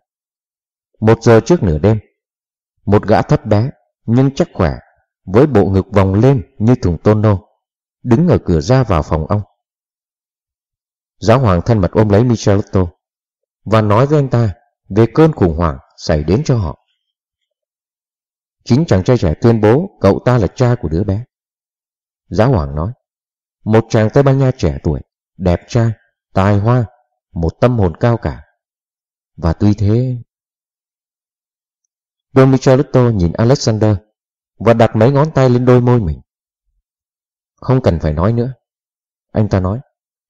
A: Một giờ trước nửa đêm, một gã thấp bé nhưng chắc khỏe, với bộ ngực vòng lên như thùng tono, đứng ở cửa ra vào phòng ông. Giáo hoàng thân mật ôm lấy Michelotto và nói với anh ta về cơn khủng hoảng xảy đến cho họ. Chính chàng trai trẻ tuyên bố cậu ta là cha của đứa bé. Giáo hoàng nói, một chàng Tây Ban Nha trẻ tuổi, đẹp trai, tài hoa, một tâm hồn cao cả. Và tuy thế... Don Michelotto nhìn Alexander và đặt mấy ngón tay lên đôi môi mình. Không cần phải nói nữa. Anh ta nói,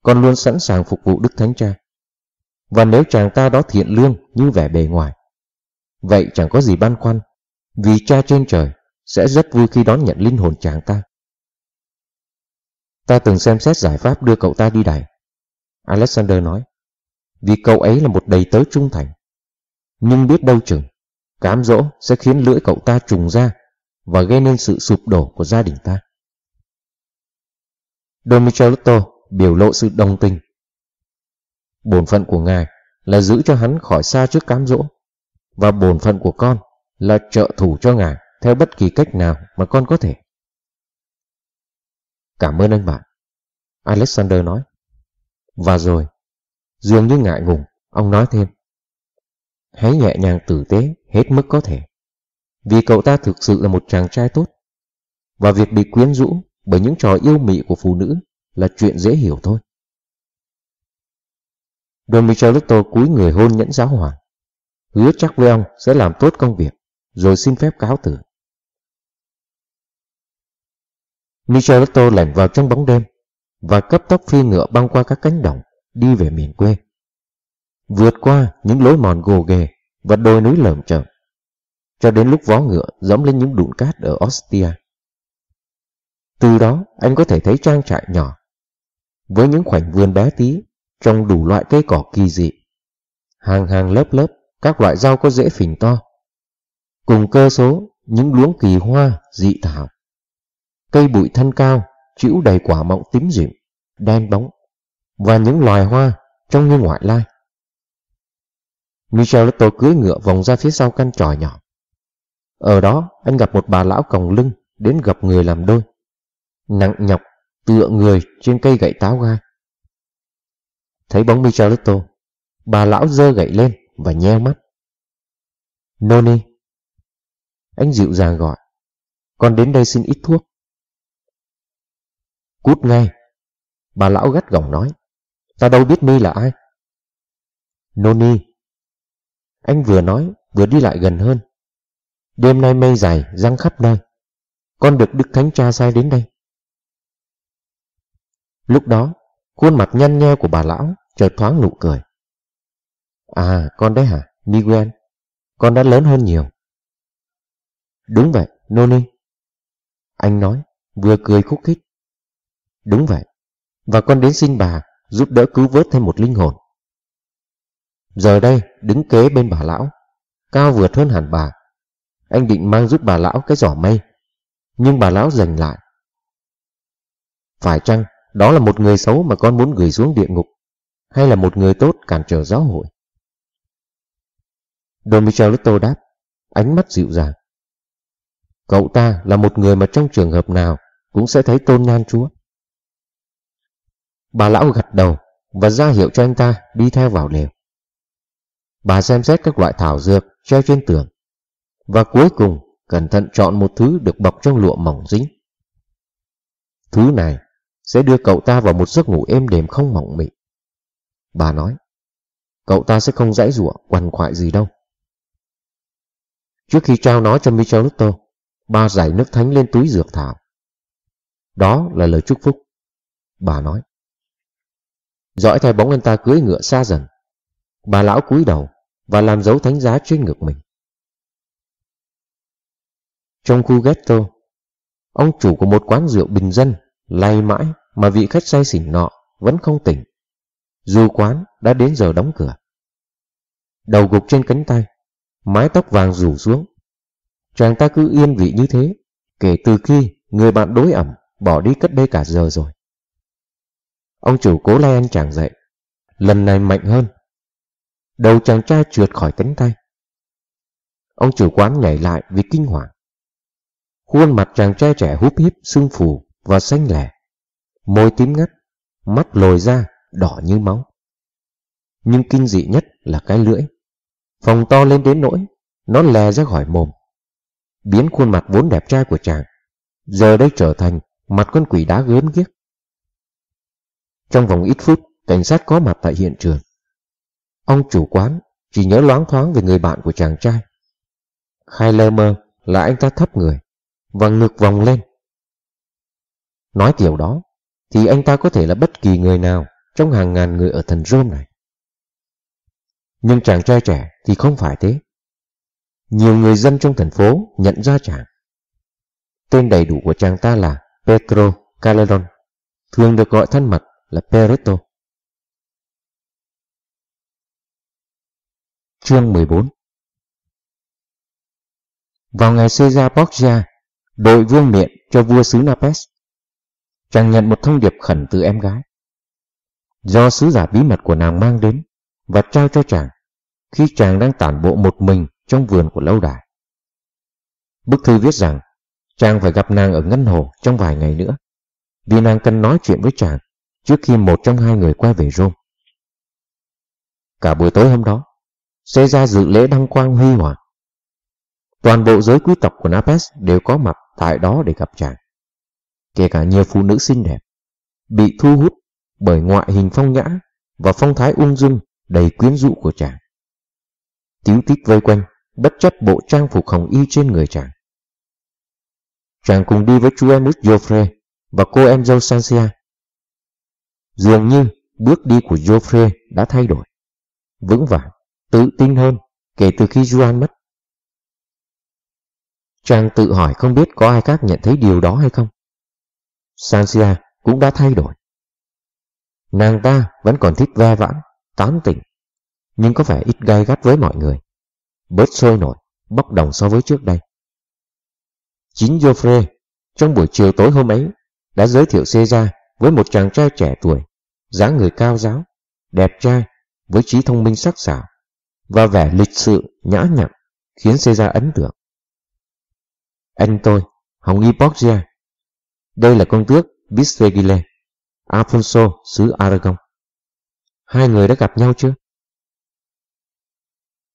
A: con luôn sẵn sàng phục vụ Đức Thánh Cha. Và nếu chàng ta đó thiện lương như vẻ bề ngoài, vậy chẳng có gì băn khoăn, vì cha trên trời sẽ rất vui khi đón nhận linh hồn chàng ta. Ta từng xem xét giải pháp đưa cậu ta đi đày. Alexander nói, vì cậu ấy là một đầy tớ trung thành. Nhưng biết đâu chừng, cám dỗ sẽ khiến lưỡi cậu ta trùng ra và gây nên sự sụp đổ của gia đình ta. Domichelotto biểu lộ sự đồng tình. Bổn phận của ngài là giữ cho hắn khỏi xa trước cám dỗ, và bổn phận của con là trợ thủ cho ngài theo bất kỳ cách nào mà con có thể. Cảm ơn anh bạn. Alexander nói. Và rồi, dường như ngại ngùng, ông nói thêm. Hãy nhẹ nhàng tử tế hết mức có thể. Vì cậu ta thực sự là một chàng trai tốt. Và việc bị quyến rũ bởi những trò yêu mị của phụ nữ là chuyện dễ hiểu thôi. Don Michelotto cúi người hôn nhẫn giáo hoàng. Hứa chắc với ông sẽ làm tốt công việc, rồi xin phép cáo từ. Micheletto lẻn vào trong bóng đêm và cấp tốc phi ngựa băng qua các cánh đồng đi về miền quê. Vượt qua những lối mòn gồ ghề và đồi núi lởm chởm cho đến lúc vó ngựa dẫm lên những đụn cát ở Ostia. Từ đó anh có thể thấy trang trại nhỏ với những khoảnh vườn bé tí trong đủ loại cây cỏ kỳ dị, hàng hàng lớp lớp các loại rau có rễ phình to, cùng cơ số những luống kỳ hoa dị thảo cây bụi thân cao, chịu đầy quả mọng tím dịu, đen bóng, và những loài hoa trông như ngoại lai. Michelotto cưỡi ngựa vòng ra phía sau căn tròi nhỏ. Ở đó anh gặp một bà lão còng lưng đến gặp người làm đôi. Nặng nhọc tựa người trên cây gậy táo gai. Thấy bóng Michaletto, bà lão dơ gậy lên và nheo mắt. Noni. Anh dịu dàng gọi. Con đến đây xin ít thuốc. Cút ngay. Bà lão gắt gỏng nói. Ta đâu biết mi là ai. Noni. Anh vừa nói, vừa đi lại gần hơn. Đêm nay mây dày, răng khắp nơi. Con được Đức Thánh Cha sai đến đây. Lúc đó, khuôn mặt nhăn nheo của bà lão chợt thoáng nụ cười. À, con đấy hả, Miguel? Con đã lớn hơn nhiều. Đúng vậy, Noni. Anh nói, vừa cười khúc khích. Đúng vậy, và con đến xin bà giúp đỡ cứu vớt thêm một linh hồn. Giờ đây, đứng kế bên bà lão, cao vượt hơn hẳn bà. Anh định mang giúp bà lão cái giỏ mây, nhưng bà lão giành lại. Phải chăng đó là một người xấu mà con muốn gửi xuống địa ngục, hay là một người tốt cản trở giáo hội? Don Michelotto đáp, ánh mắt dịu dàng. Cậu ta là một người mà trong trường hợp nào cũng sẽ thấy tôn nhan Chúa. Bà lão gật đầu và ra hiệu cho anh ta đi theo vào lều. Bà xem xét các loại thảo dược treo trên tường và cuối cùng cẩn thận chọn một thứ được bọc trong lụa mỏng dính. Thứ này sẽ đưa cậu ta vào một giấc ngủ êm đềm không mỏng mị. Bà nói, cậu ta sẽ không dãy rủa quằn quại gì đâu. Trước khi trao nó cho Michelotto, ba giải nước thánh lên túi dược thảo. Đó là lời chúc phúc. Bà nói. Dõi theo bóng anh ta cưỡi ngựa xa dần. Bà lão cúi đầu và làm dấu thánh giá trên ngực mình. Trong khu ghetto, ông chủ của một quán rượu bình dân lay mãi mà vị khách say xỉn nọ vẫn không tỉnh. Dù quán đã đến giờ đóng cửa. Đầu gục trên cánh tay, mái tóc vàng rủ xuống. Chàng ta cứ yên vị như thế, kể từ khi người bạn đối ẩm bỏ đi cất đây cả giờ rồi. Ông chủ cố lay anh chàng dậy, lần này mạnh hơn. Đầu chàng trai trượt khỏi cánh tay. Ông chủ quán nhảy lại vì kinh hoàng. Khuôn mặt chàng trai trẻ húp híp, sưng phù và xanh lẻ. Môi tím ngắt, mắt lồi ra, đỏ như máu. Nhưng kinh dị nhất là cái lưỡi. Phòng to lên đến nỗi, nó lè ra khỏi mồm. Biến khuôn mặt vốn đẹp trai của chàng, giờ đây trở thành mặt con quỷ đá gớm ghiếc. Trong vòng ít phút, cảnh sát có mặt tại hiện trường. Ông chủ quán chỉ nhớ loáng thoáng về người bạn của chàng trai. Khai lơ mơ là anh ta thấp người và ngực vòng lên. Nói kiểu đó, thì anh ta có thể là bất kỳ người nào trong hàng ngàn người ở thần Rome này. Nhưng chàng trai trẻ thì không phải thế. Nhiều người dân trong thành phố nhận ra chàng. Tên đầy đủ của chàng ta là Petro Caledon, thường được gọi thân mật là Peretto. Chương 14 Vào ngày Caesar Borgia, đội vương miện cho vua xứ Napes, chàng nhận một thông điệp khẩn từ em gái. Do sứ giả bí mật của nàng mang đến và trao cho chàng khi chàng đang tản bộ một mình trong vườn của lâu đài. Bức thư viết rằng chàng phải gặp nàng ở Ngân Hồ trong vài ngày nữa vì nàng cần nói chuyện với chàng trước khi một trong hai người quay về Rome. Cả buổi tối hôm đó, Caesar dự lễ đăng quang huy hoàng. Toàn bộ giới quý tộc của Napes đều có mặt tại đó để gặp chàng. Kể cả nhiều phụ nữ xinh đẹp, bị thu hút bởi ngoại hình phong nhã và phong thái ung dung đầy quyến rũ của chàng. Tiếu tít vây quanh, bất chấp bộ trang phục hồng y trên người chàng. Chàng cùng đi với chú em út Joffre và cô em dâu Sansia Dường như bước đi của Joffre đã thay đổi, vững vàng, tự tin hơn kể từ khi Juan mất. Chàng tự hỏi không biết có ai khác nhận thấy điều đó hay không. Sansia cũng đã thay đổi. Nàng ta vẫn còn thích ve vãn, tán tỉnh, nhưng có vẻ ít gai gắt với mọi người, bớt sôi nổi, bốc đồng so với trước đây. Chính Joffre trong buổi chiều tối hôm ấy đã giới thiệu Caesar với một chàng trai trẻ tuổi, dáng người cao giáo, đẹp trai, với trí thông minh sắc sảo và vẻ lịch sự, nhã nhặn, khiến Caesar ấn tượng. Anh tôi, Hồng Y Borgia. Đây là công tước Bisfegile, Alfonso xứ Aragon. Hai người đã gặp nhau chưa?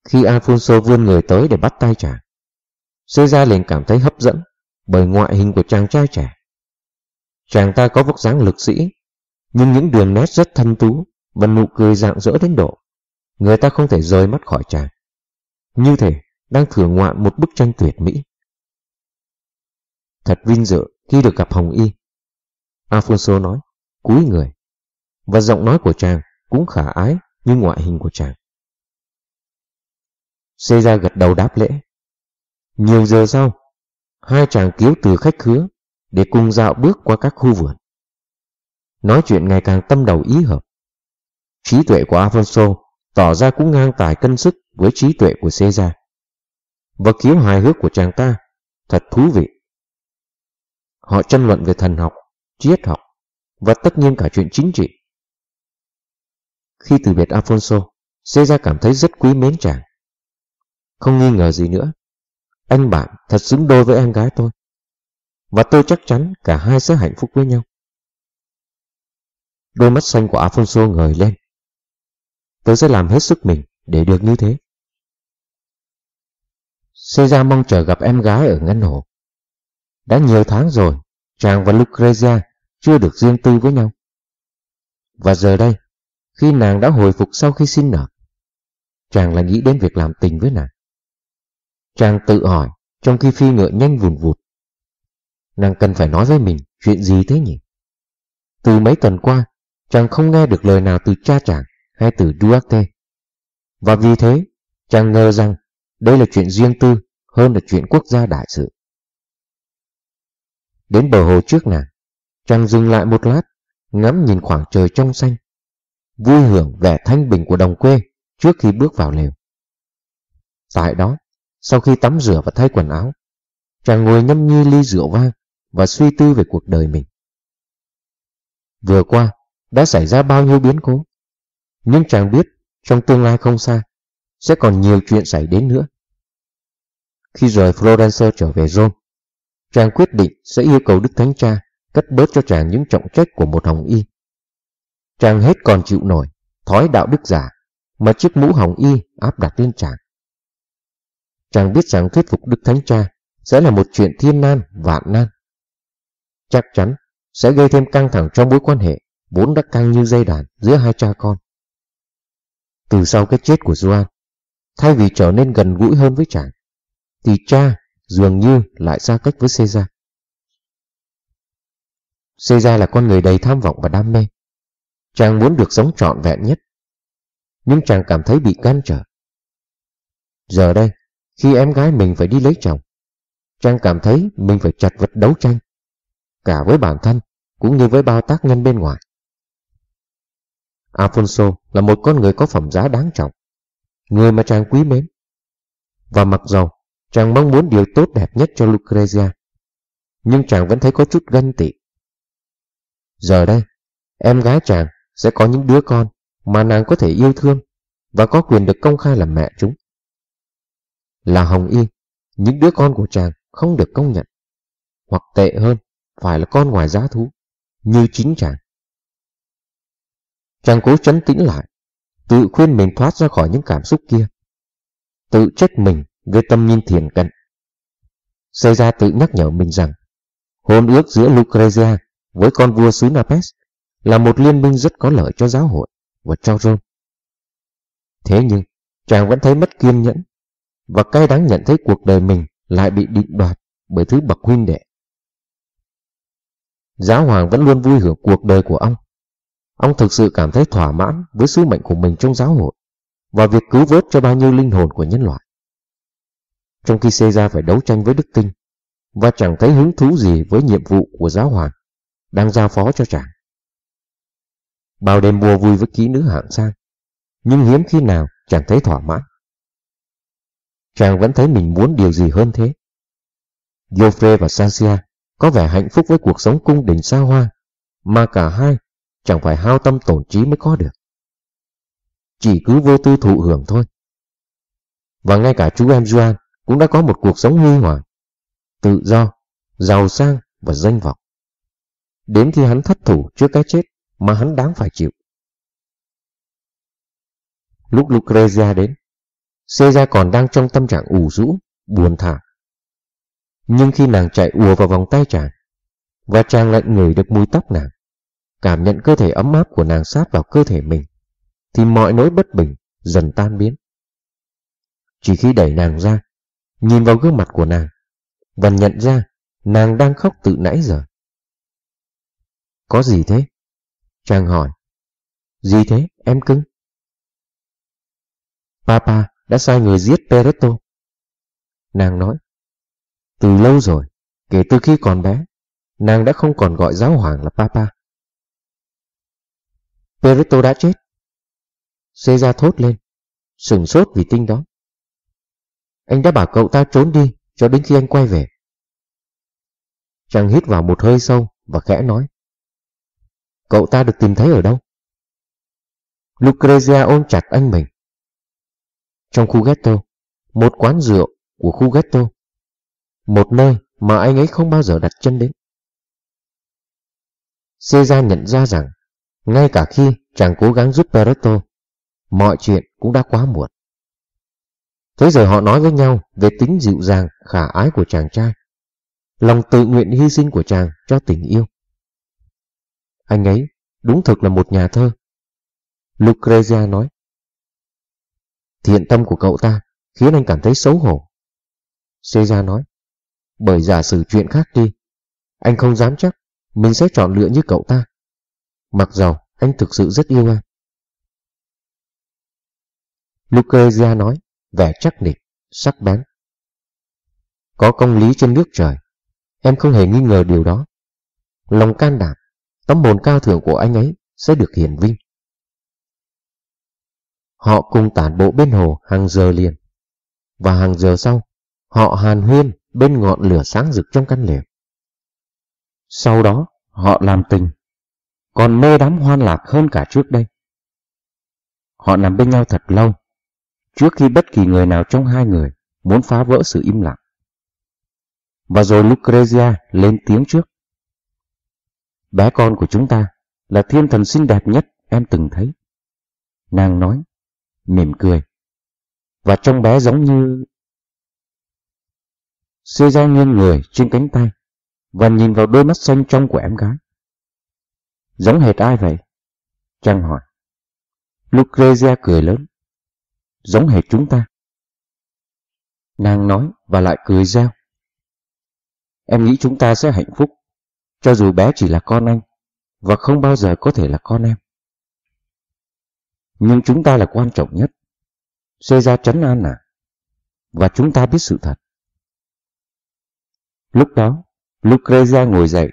A: Khi Alfonso vươn người tới để bắt tay chàng, Caesar liền cảm thấy hấp dẫn bởi ngoại hình của chàng trai trẻ. Chàng ta có vóc dáng lực sĩ, nhưng những đường nét rất thân tú và nụ cười rạng rỡ đến độ người ta không thể rời mắt khỏi chàng. Như thể đang thưởng ngoạn một bức tranh tuyệt mỹ. Thật vinh dự khi được gặp Hồng Y. Alfonso nói, cúi người, và giọng nói của chàng cũng khả ái như ngoại hình của chàng. Caesar gật đầu đáp lễ. Nhiều giờ sau, hai chàng cứu từ khách khứa để cùng dạo bước qua các khu vườn. Nói chuyện ngày càng tâm đầu ý hợp. Trí tuệ của Alfonso tỏ ra cũng ngang tài cân sức với trí tuệ của Caesar. Và khiếu hài hước của chàng ta thật thú vị. Họ tranh luận về thần học, triết học và tất nhiên cả chuyện chính trị. Khi từ biệt Alfonso, Caesar cảm thấy rất quý mến chàng. Không nghi ngờ gì nữa, anh bạn thật xứng đôi với em gái tôi. Và tôi chắc chắn cả hai sẽ hạnh phúc với nhau. Đôi mắt xanh của Alfonso ngời lên. Tôi sẽ làm hết sức mình để được như thế. Caesar mong chờ gặp em gái ở ngân hồ. Đã nhiều tháng rồi, chàng và Lucrezia chưa được riêng tư với nhau. Và giờ đây, khi nàng đã hồi phục sau khi sinh nở, chàng lại nghĩ đến việc làm tình với nàng. Chàng tự hỏi trong khi phi ngựa nhanh vùn vụt. Nàng cần phải nói với mình chuyện gì thế nhỉ? Từ mấy tuần qua, chàng không nghe được lời nào từ cha chàng hay từ Duarte. Và vì thế, chàng ngờ rằng đây là chuyện riêng tư hơn là chuyện quốc gia đại sự. Đến bờ hồ trước nàng, chàng dừng lại một lát, ngắm nhìn khoảng trời trong xanh, vui hưởng vẻ thanh bình của đồng quê trước khi bước vào lều. Tại đó, sau khi tắm rửa và thay quần áo, chàng ngồi nhâm nhi ly rượu vang và suy tư về cuộc đời mình. Vừa qua, đã xảy ra bao nhiêu biến cố, nhưng chàng biết trong tương lai không xa, sẽ còn nhiều chuyện xảy đến nữa. Khi rời Florence trở về Rome, chàng quyết định sẽ yêu cầu Đức Thánh Cha cắt bớt cho chàng những trọng trách của một hồng y. Chàng hết còn chịu nổi, thói đạo đức giả, mà chiếc mũ hồng y áp đặt lên chàng. Chàng biết rằng thuyết phục Đức Thánh Cha sẽ là một chuyện thiên nan, vạn nan. Chắc chắn sẽ gây thêm căng thẳng trong mối quan hệ vốn đã căng như dây đàn giữa hai cha con. Từ sau cái chết của Doan, thay vì trở nên gần gũi hơn với chàng, thì cha dường như lại xa cách với Caesar. Caesar là con người đầy tham vọng và đam mê. Chàng muốn được sống trọn vẹn nhất, nhưng chàng cảm thấy bị can trở. Giờ đây, khi em gái mình phải đi lấy chồng, chàng cảm thấy mình phải chặt vật đấu tranh, cả với bản thân cũng như với bao tác nhân bên ngoài. Alfonso là một con người có phẩm giá đáng trọng, người mà chàng quý mến. Và mặc dầu chàng mong muốn điều tốt đẹp nhất cho Lucrezia, nhưng chàng vẫn thấy có chút ganh tị. Giờ đây, em gái chàng sẽ có những đứa con mà nàng có thể yêu thương và có quyền được công khai làm mẹ chúng. Là Hồng Y, những đứa con của chàng không được công nhận, hoặc tệ hơn, phải là con ngoài giá thú, như chính chàng. Chàng cố chấn tĩnh lại, tự khuyên mình thoát ra khỏi những cảm xúc kia. Tự trách mình với tâm nhìn thiền cận. Xây ra tự nhắc nhở mình rằng hôn ước giữa Lucrezia với con vua xứ Napes là một liên minh rất có lợi cho giáo hội và cho Rome. Thế nhưng, chàng vẫn thấy mất kiên nhẫn và cay đắng nhận thấy cuộc đời mình lại bị định đoạt bởi thứ bậc huynh đệ. Giáo hoàng vẫn luôn vui hưởng cuộc đời của ông Ông thực sự cảm thấy thỏa mãn với sứ mệnh của mình trong giáo hội và việc cứu vớt cho bao nhiêu linh hồn của nhân loại. Trong khi Caesar phải đấu tranh với đức tin và chẳng thấy hứng thú gì với nhiệm vụ của giáo hoàng đang giao phó cho chàng. Bao đêm mua vui với kỹ nữ hạng sang, nhưng hiếm khi nào chàng thấy thỏa mãn. Chàng vẫn thấy mình muốn điều gì hơn thế. Geoffrey và Sansia có vẻ hạnh phúc với cuộc sống cung đình xa hoa, mà cả hai chẳng phải hao tâm tổn trí mới có được. Chỉ cứ vô tư thụ hưởng thôi. Và ngay cả chú em Juan cũng đã có một cuộc sống huy hoàng. tự do, giàu sang và danh vọng. Đến khi hắn thất thủ trước cái chết mà hắn đáng phải chịu. Lúc Lucrezia đến, Caesar còn đang trong tâm trạng ủ rũ, buồn thảm. Nhưng khi nàng chạy ùa vào vòng tay chàng, và chàng lại ngửi được mùi tóc nàng, cảm nhận cơ thể ấm áp của nàng sát vào cơ thể mình, thì mọi nỗi bất bình dần tan biến. Chỉ khi đẩy nàng ra, nhìn vào gương mặt của nàng, và nhận ra nàng đang khóc từ nãy giờ. Có gì thế? Chàng hỏi. Gì thế, em cưng? Papa đã sai người giết Peretto. Nàng nói. Từ lâu rồi, kể từ khi còn bé, nàng đã không còn gọi giáo hoàng là Papa. Peretto đã chết. Caesar thốt lên, sừng sốt vì tin đó. Anh đã bảo cậu ta trốn đi cho đến khi anh quay về. Chàng hít vào một hơi sâu và khẽ nói. Cậu ta được tìm thấy ở đâu? Lucrezia ôm chặt anh mình. Trong khu ghetto, một quán rượu của khu ghetto. Một nơi mà anh ấy không bao giờ đặt chân đến. Caesar nhận ra rằng, ngay cả khi chàng cố gắng giúp Peretto, mọi chuyện cũng đã quá muộn. Thế giờ họ nói với nhau về tính dịu dàng, khả ái của chàng trai, lòng tự nguyện hy sinh của chàng cho tình yêu. Anh ấy đúng thực là một nhà thơ. Lucrezia nói. Thiện tâm của cậu ta khiến anh cảm thấy xấu hổ. Caesar nói. Bởi giả sử chuyện khác đi, anh không dám chắc mình sẽ chọn lựa như cậu ta. Mặc dầu anh thực sự rất yêu em. Lucrezia nói, vẻ chắc nịch, sắc bén. Có công lý trên nước trời, em không hề nghi ngờ điều đó. Lòng can đảm, tấm bồn cao thượng của anh ấy sẽ được hiển vinh. Họ cùng tản bộ bên hồ hàng giờ liền, và hàng giờ sau, họ hàn huyên bên ngọn lửa sáng rực trong căn lều. Sau đó, họ làm tình, còn mê đắm hoan lạc hơn cả trước đây. Họ nằm bên nhau thật lâu, trước khi bất kỳ người nào trong hai người muốn phá vỡ sự im lặng. Và rồi Lucrezia lên tiếng trước. Bé con của chúng ta là thiên thần xinh đẹp nhất em từng thấy. Nàng nói, mỉm cười. Và trong bé giống như... Xê nghiêng người trên cánh tay và nhìn vào đôi mắt xanh trong của em gái. Giống hệt ai vậy? Chàng hỏi. Lucrezia cười lớn. Giống hệt chúng ta. Nàng nói và lại cười reo. Em nghĩ chúng ta sẽ hạnh phúc, cho dù bé chỉ là con anh, và không bao giờ có thể là con em. Nhưng chúng ta là quan trọng nhất. Xê ra chấn an à? Và chúng ta biết sự thật. Lúc đó, Lucrezia ngồi dậy,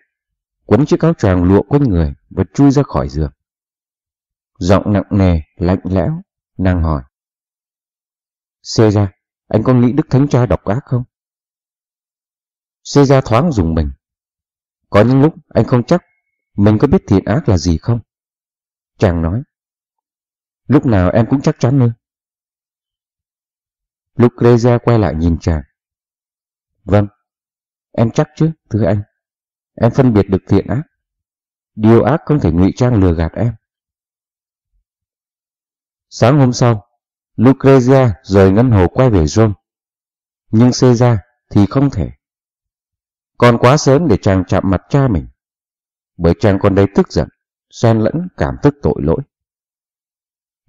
A: quấn chiếc áo choàng lụa quanh người và chui ra khỏi giường. Giọng nặng nề, lạnh lẽo, nàng hỏi. Caesar, anh có nghĩ Đức Thánh Cha độc ác không? Caesar thoáng dùng mình. Có những lúc anh không chắc mình có biết thiện ác là gì không? Chàng nói. Lúc nào em cũng chắc chắn ư? Lucrezia quay lại nhìn chàng. Vâng, Em chắc chứ, thưa anh. Em phân biệt được thiện ác. Điều ác không thể ngụy trang lừa gạt em. Sáng hôm sau, Lucrezia rời ngân hồ quay về Rome. Nhưng Caesar thì không thể. Còn quá sớm để chàng chạm mặt cha mình. Bởi chàng còn đầy tức giận, xen lẫn cảm thức tội lỗi.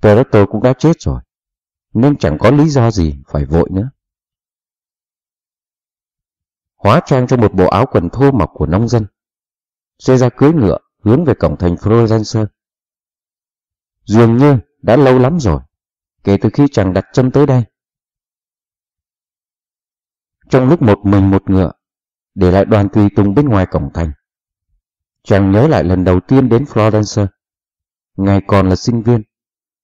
A: Peretto cũng đã chết rồi, nên chẳng có lý do gì phải vội nữa hóa trang trong một bộ áo quần thô mặc của nông dân. Caesar cưỡi cưới ngựa hướng về cổng thành Florence. Dường như đã lâu lắm rồi, kể từ khi chàng đặt chân tới đây. Trong lúc một mình một ngựa, để lại đoàn tùy tùng bên ngoài cổng thành. Chàng nhớ lại lần đầu tiên đến Florence. Ngày còn là sinh viên,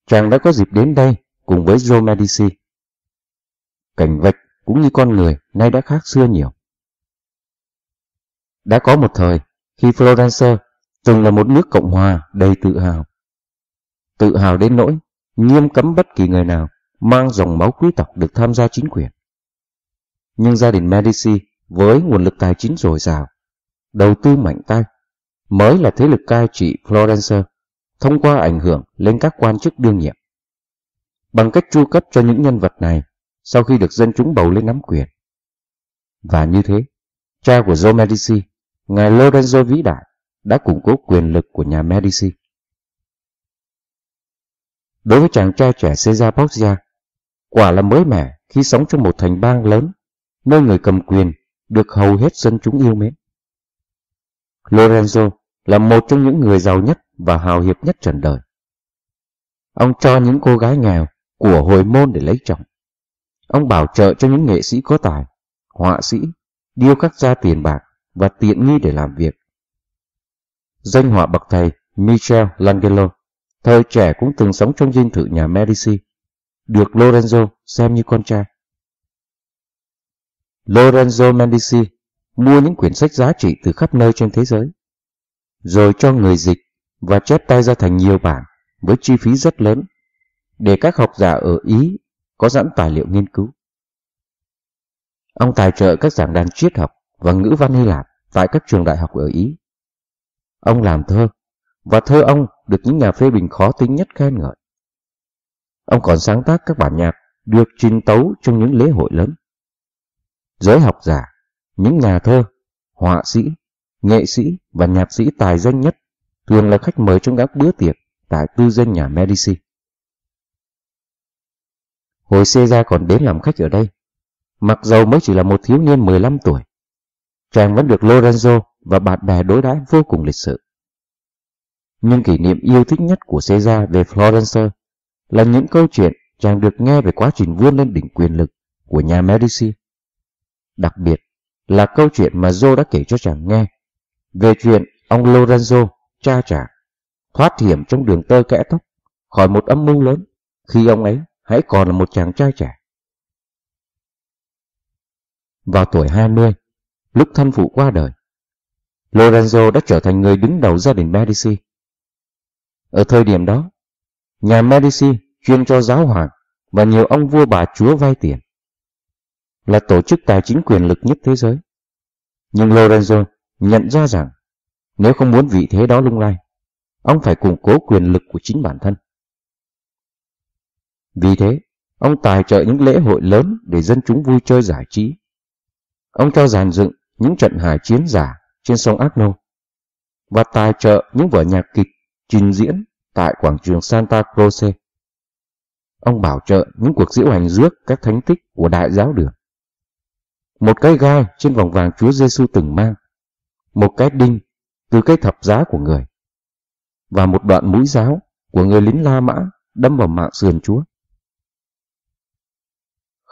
A: chàng đã có dịp đến đây cùng với Joe Medici. Cảnh vật cũng như con người nay đã khác xưa nhiều. Đã có một thời, khi Florence từng là một nước Cộng hòa đầy tự hào. Tự hào đến nỗi, nghiêm cấm bất kỳ người nào mang dòng máu quý tộc được tham gia chính quyền. Nhưng gia đình Medici với nguồn lực tài chính dồi dào, đầu tư mạnh tay, mới là thế lực cai trị Florence thông qua ảnh hưởng lên các quan chức đương nhiệm. Bằng cách chu cấp cho những nhân vật này sau khi được dân chúng bầu lên nắm quyền. Và như thế, cha của Joe Medici, ngài Lorenzo vĩ đại, đã củng cố quyền lực của nhà Medici. Đối với chàng trai trẻ Cesar Borgia, quả là mới mẻ khi sống trong một thành bang lớn, nơi người cầm quyền được hầu hết dân chúng yêu mến. Lorenzo là một trong những người giàu nhất và hào hiệp nhất trần đời. Ông cho những cô gái nghèo của hồi môn để lấy chồng. Ông bảo trợ cho những nghệ sĩ có tài, họa sĩ, điêu khắc ra tiền bạc và tiện nghi để làm việc. Danh họa bậc thầy Michel Langelo, thời trẻ cũng từng sống trong dinh thự nhà Medici, được Lorenzo xem như con trai. Lorenzo Medici mua những quyển sách giá trị từ khắp nơi trên thế giới, rồi cho người dịch và chép tay ra thành nhiều bản với chi phí rất lớn để các học giả ở Ý có sẵn tài liệu nghiên cứu. Ông tài trợ các giảng đàn triết học và ngữ văn Hy Lạp tại các trường đại học ở Ý. Ông làm thơ, và thơ ông được những nhà phê bình khó tính nhất khen ngợi. Ông còn sáng tác các bản nhạc được trình tấu trong những lễ hội lớn. Giới học giả, những nhà thơ, họa sĩ, nghệ sĩ và nhạc sĩ tài danh nhất thường là khách mời trong các bữa tiệc tại tư dân nhà Medici. Hồi Caesar còn đến làm khách ở đây, mặc dầu mới chỉ là một thiếu niên 15 tuổi. Chàng vẫn được Lorenzo và bạn bè đối đãi vô cùng lịch sự. Nhưng kỷ niệm yêu thích nhất của Caesar về Florence là những câu chuyện chàng được nghe về quá trình vươn lên đỉnh quyền lực của nhà Medici. Đặc biệt là câu chuyện mà Joe đã kể cho chàng nghe về chuyện ông Lorenzo, cha chàng, thoát hiểm trong đường tơ kẽ tóc khỏi một âm mưu lớn khi ông ấy hãy còn là một chàng trai trẻ. Vào tuổi 20, lúc thân phụ qua đời, Lorenzo đã trở thành người đứng đầu gia đình Medici. Ở thời điểm đó, nhà Medici chuyên cho giáo hoàng và nhiều ông vua bà chúa vay tiền. Là tổ chức tài chính quyền lực nhất thế giới. Nhưng Lorenzo nhận ra rằng nếu không muốn vị thế đó lung lay, ông phải củng cố quyền lực của chính bản thân. Vì thế, ông tài trợ những lễ hội lớn để dân chúng vui chơi giải trí. Ông cho giàn dựng những trận hải chiến giả trên sông Agno và tài trợ những vở nhạc kịch trình diễn tại quảng trường Santa Croce. Ông bảo trợ những cuộc diễu hành rước các thánh tích của đại giáo đường. Một cái gai trên vòng vàng Chúa Giêsu từng mang, một cái đinh từ cây thập giá của người, và một đoạn mũi giáo của người lính La Mã đâm vào mạng sườn Chúa.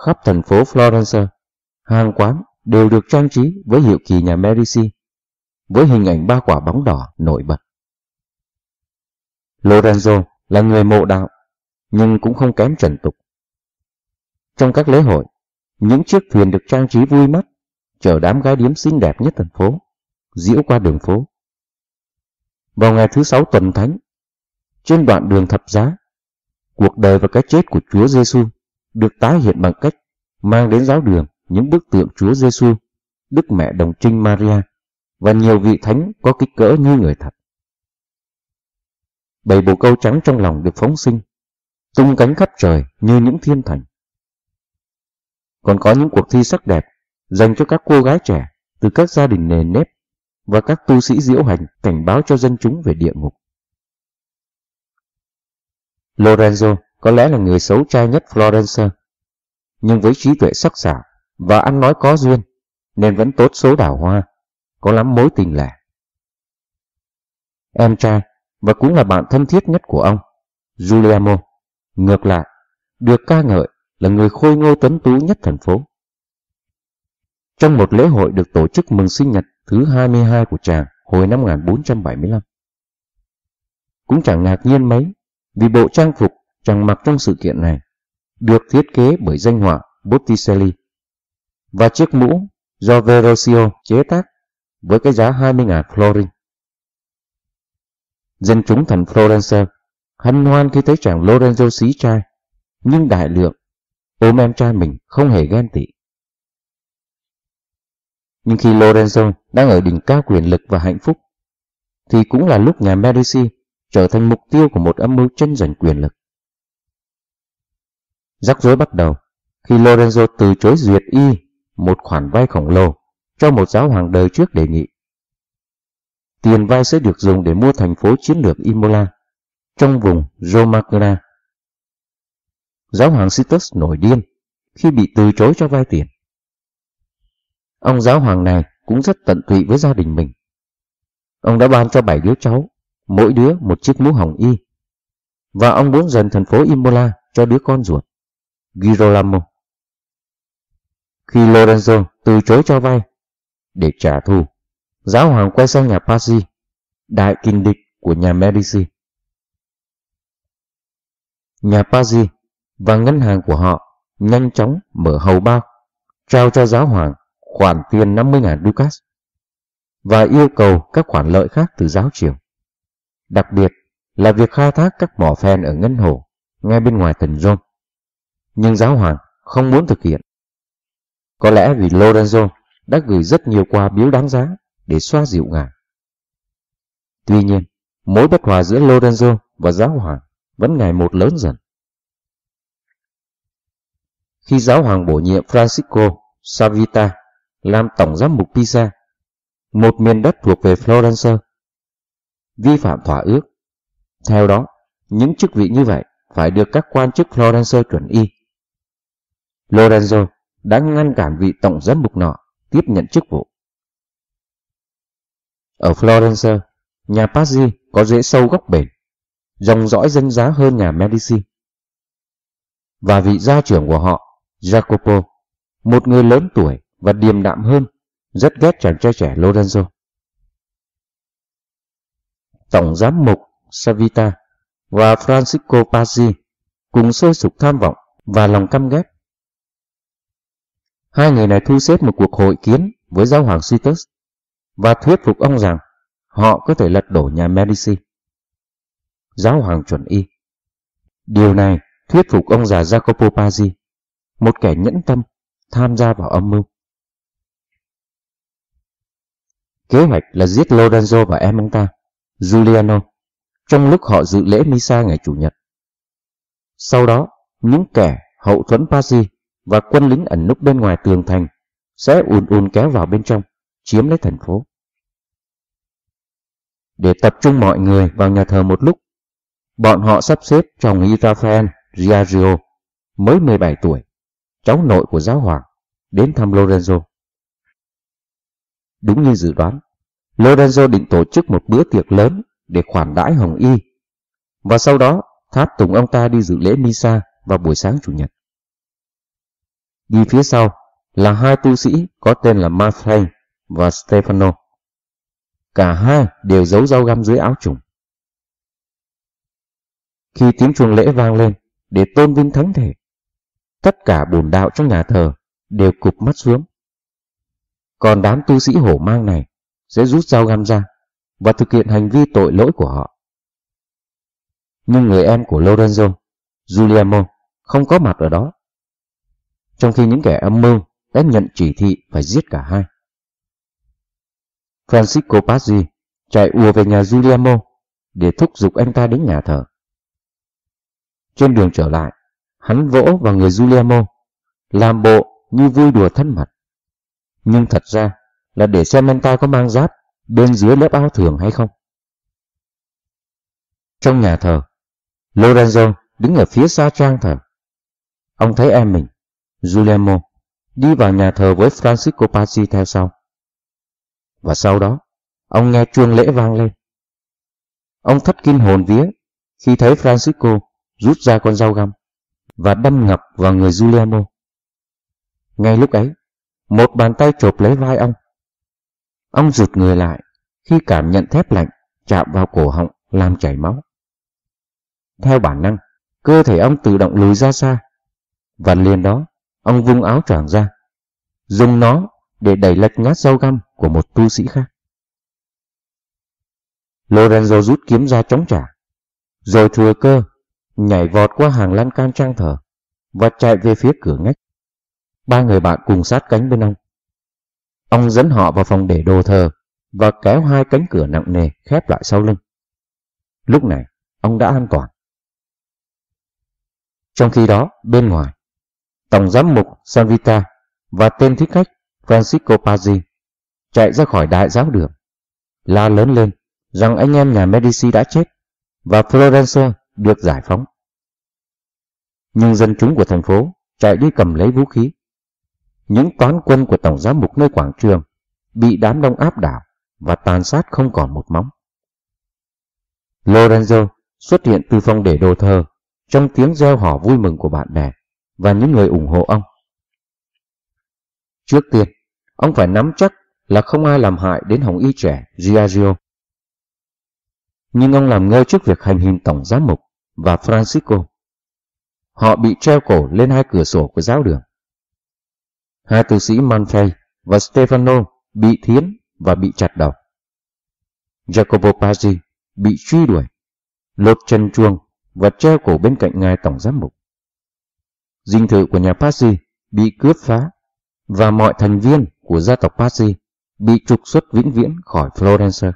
A: Khắp thành phố Florence, hàng quán đều được trang trí với hiệu kỳ nhà Medici, với hình ảnh ba quả bóng đỏ nổi bật. Lorenzo là người mộ đạo, nhưng cũng không kém trần tục. Trong các lễ hội, những chiếc thuyền được trang trí vui mắt, chở đám gái điếm xinh đẹp nhất thành phố, diễu qua đường phố. Vào ngày thứ sáu tuần thánh, trên đoạn đường thập giá, cuộc đời và cái chết của Chúa Giêsu được tái hiện bằng cách mang đến giáo đường những bức tượng Chúa Giêsu, Đức Mẹ Đồng Trinh Maria và nhiều vị thánh có kích cỡ như người thật. Bảy bồ câu trắng trong lòng được phóng sinh, tung cánh khắp trời như những thiên thành. Còn có những cuộc thi sắc đẹp dành cho các cô gái trẻ từ các gia đình nề nếp và các tu sĩ diễu hành cảnh báo cho dân chúng về địa ngục. Lorenzo có lẽ là người xấu trai nhất Florence, nhưng với trí tuệ sắc sảo và ăn nói có duyên, nên vẫn tốt số đào hoa, có lắm mối tình lẻ. Em trai, và cũng là bạn thân thiết nhất của ông, Giuliano, ngược lại, được ca ngợi là người khôi ngô tuấn tú nhất thành phố. Trong một lễ hội được tổ chức mừng sinh nhật thứ 22 của chàng hồi năm 1475. Cũng chẳng ngạc nhiên mấy vì bộ trang phục chàng mặc trong sự kiện này được thiết kế bởi danh họa Botticelli và chiếc mũ do Verrocchio chế tác với cái giá 20.000 florin. Dân chúng thành Florence hân hoan khi thấy chàng Lorenzo xí trai, nhưng đại lượng ôm em trai mình không hề ghen tị. Nhưng khi Lorenzo đang ở đỉnh cao quyền lực và hạnh phúc, thì cũng là lúc nhà Medici trở thành mục tiêu của một âm mưu tranh giành quyền lực. Rắc rối bắt đầu khi Lorenzo từ chối duyệt y một khoản vay khổng lồ cho một giáo hoàng đời trước đề nghị. Tiền vay sẽ được dùng để mua thành phố chiến lược Imola trong vùng Romagna. Giáo hoàng Situs nổi điên khi bị từ chối cho vay tiền. Ông giáo hoàng này cũng rất tận tụy với gia đình mình. Ông đã ban cho bảy đứa cháu, mỗi đứa một chiếc mũ hồng y. Và ông muốn dần thành phố Imola cho đứa con ruột, Girolamo. Khi Lorenzo từ chối cho vay để trả thù, giáo hoàng quay sang nhà Pazzi, đại kinh địch của nhà Medici. Nhà Pazzi và ngân hàng của họ nhanh chóng mở hầu bao, trao cho giáo hoàng khoản tiền 50.000 ducats và yêu cầu các khoản lợi khác từ giáo triều. Đặc biệt là việc khai thác các mỏ phen ở Ngân Hồ, ngay bên ngoài thành Rome. Nhưng giáo hoàng không muốn thực hiện. Có lẽ vì Lorenzo đã gửi rất nhiều quà biếu đáng giá để xoa dịu ngài. Tuy nhiên, mối bất hòa giữa Lorenzo và giáo hoàng vẫn ngày một lớn dần. Khi giáo hoàng bổ nhiệm Francisco Savita làm tổng giám mục Pisa, một miền đất thuộc về Florence, vi phạm thỏa ước. Theo đó, những chức vị như vậy phải được các quan chức Florence chuẩn y. Lorenzo đã ngăn cản vị tổng giám mục nọ tiếp nhận chức vụ. Ở Florence, nhà Pazzi có rễ sâu gốc bền, dòng dõi dân giá hơn nhà Medici. Và vị gia trưởng của họ, Jacopo, một người lớn tuổi và điềm đạm hơn, rất ghét chàng trai trẻ Lorenzo. Tổng giám mục Savita và Francisco Pazzi cùng sôi sục tham vọng và lòng căm ghét. Hai người này thu xếp một cuộc hội kiến với giáo hoàng Situs và thuyết phục ông rằng họ có thể lật đổ nhà Medici. Giáo hoàng chuẩn y. Điều này thuyết phục ông già Jacopo Pazzi, một kẻ nhẫn tâm, tham gia vào âm mưu. Kế hoạch là giết Lorenzo và em ông ta, Giuliano, trong lúc họ dự lễ Misa ngày Chủ nhật. Sau đó, những kẻ hậu thuẫn Pazzi và quân lính ẩn núp bên ngoài tường thành sẽ ùn ùn kéo vào bên trong, chiếm lấy thành phố. Để tập trung mọi người vào nhà thờ một lúc, bọn họ sắp xếp chồng nghi Rafael Giaggio, mới 17 tuổi, cháu nội của giáo hoàng, đến thăm Lorenzo. Đúng như dự đoán, Lorenzo định tổ chức một bữa tiệc lớn để khoản đãi Hồng Y, và sau đó tháp tùng ông ta đi dự lễ Misa vào buổi sáng Chủ nhật. Đi phía sau là hai tu sĩ có tên là Marfray và Stefano. Cả hai đều giấu dao găm dưới áo trùng. Khi tiếng chuông lễ vang lên để tôn vinh thánh thể, tất cả bồn đạo trong nhà thờ đều cụp mắt xuống. Còn đám tu sĩ hổ mang này sẽ rút dao găm ra và thực hiện hành vi tội lỗi của họ. Nhưng người em của Lorenzo, Giuliano, không có mặt ở đó. Trong khi những kẻ âm mưu đã nhận chỉ thị phải giết cả hai. Francisco Pazzi chạy ùa về nhà Giuliano để thúc giục anh ta đến nhà thờ. Trên đường trở lại, hắn vỗ vào người Giuliano, làm bộ như vui đùa thân mật. Nhưng thật ra là để xem anh ta có mang giáp bên dưới lớp áo thường hay không. Trong nhà thờ, Lorenzo đứng ở phía xa trang thờ. Ông thấy em mình, Giuliano, đi vào nhà thờ với Francisco Pazzi theo sau. Và sau đó, ông nghe chuông lễ vang lên. Ông thất kinh hồn vía khi thấy Francisco rút ra con dao găm và đâm ngập vào người Giuliano. Ngay lúc ấy, một bàn tay chộp lấy vai ông. Ông rụt người lại khi cảm nhận thép lạnh chạm vào cổ họng làm chảy máu. Theo bản năng, cơ thể ông tự động lùi ra xa. Và liền đó, ông vung áo choàng ra, dùng nó để đẩy lệch nhát dao găm của một tu sĩ khác. Lorenzo rút kiếm ra chống trả, rồi thừa cơ nhảy vọt qua hàng lan can trang thờ và chạy về phía cửa ngách. Ba người bạn cùng sát cánh bên ông. Ông dẫn họ vào phòng để đồ thờ và kéo hai cánh cửa nặng nề khép lại sau lưng. Lúc này, ông đã an toàn. Trong khi đó, bên ngoài, Tổng giám mục Sanvita và tên thích khách Francisco Pazzi chạy ra khỏi đại giáo đường, la lớn lên rằng anh em nhà Medici đã chết và Florence được giải phóng. Nhưng dân chúng của thành phố chạy đi cầm lấy vũ khí. Những toán quân của Tổng giám mục nơi quảng trường bị đám đông áp đảo và tàn sát không còn một móng. Lorenzo xuất hiện từ phòng để đồ thờ trong tiếng reo hò vui mừng của bạn bè và những người ủng hộ ông. Trước tiên, ông phải nắm chắc là không ai làm hại đến hồng y trẻ Giagio. Nhưng ông làm ngơ trước việc hành hình tổng giám mục và Francisco. Họ bị treo cổ lên hai cửa sổ của giáo đường. Hai tu sĩ Manfrey và Stefano bị thiến và bị chặt đầu. Jacopo Pazzi bị truy đuổi, lột chân chuông và treo cổ bên cạnh ngài tổng giám mục. Dinh thự của nhà Pazzi bị cướp phá và mọi thành viên của gia tộc Pazzi bị trục xuất vĩnh viễn khỏi Florence.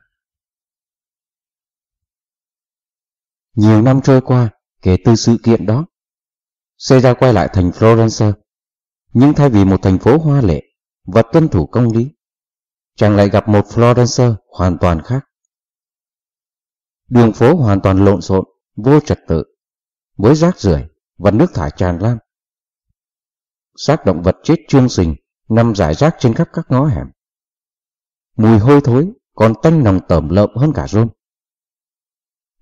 A: Nhiều năm trôi qua kể từ sự kiện đó, Caesar quay lại thành Florence, nhưng thay vì một thành phố hoa lệ và tuân thủ công lý, chàng lại gặp một Florence hoàn toàn khác. Đường phố hoàn toàn lộn xộn, vô trật tự, với rác rưởi và nước thải tràn lan. Xác động vật chết trương sình nằm rải rác trên khắp các ngõ hẻm. Mùi hôi thối còn tanh nồng tẩm lợm hơn cả rôm.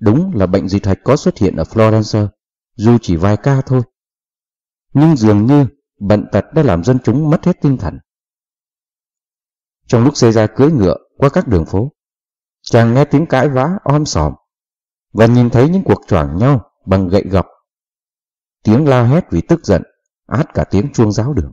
A: Đúng là bệnh dịch hạch có xuất hiện ở Florence, dù chỉ vài ca thôi. Nhưng dường như bệnh tật đã làm dân chúng mất hết tinh thần. Trong lúc Caesar cưỡi ngựa qua các đường phố, chàng nghe tiếng cãi vã om sòm và nhìn thấy những cuộc choảng nhau bằng gậy gọc. Tiếng la hét vì tức giận át cả tiếng chuông giáo đường.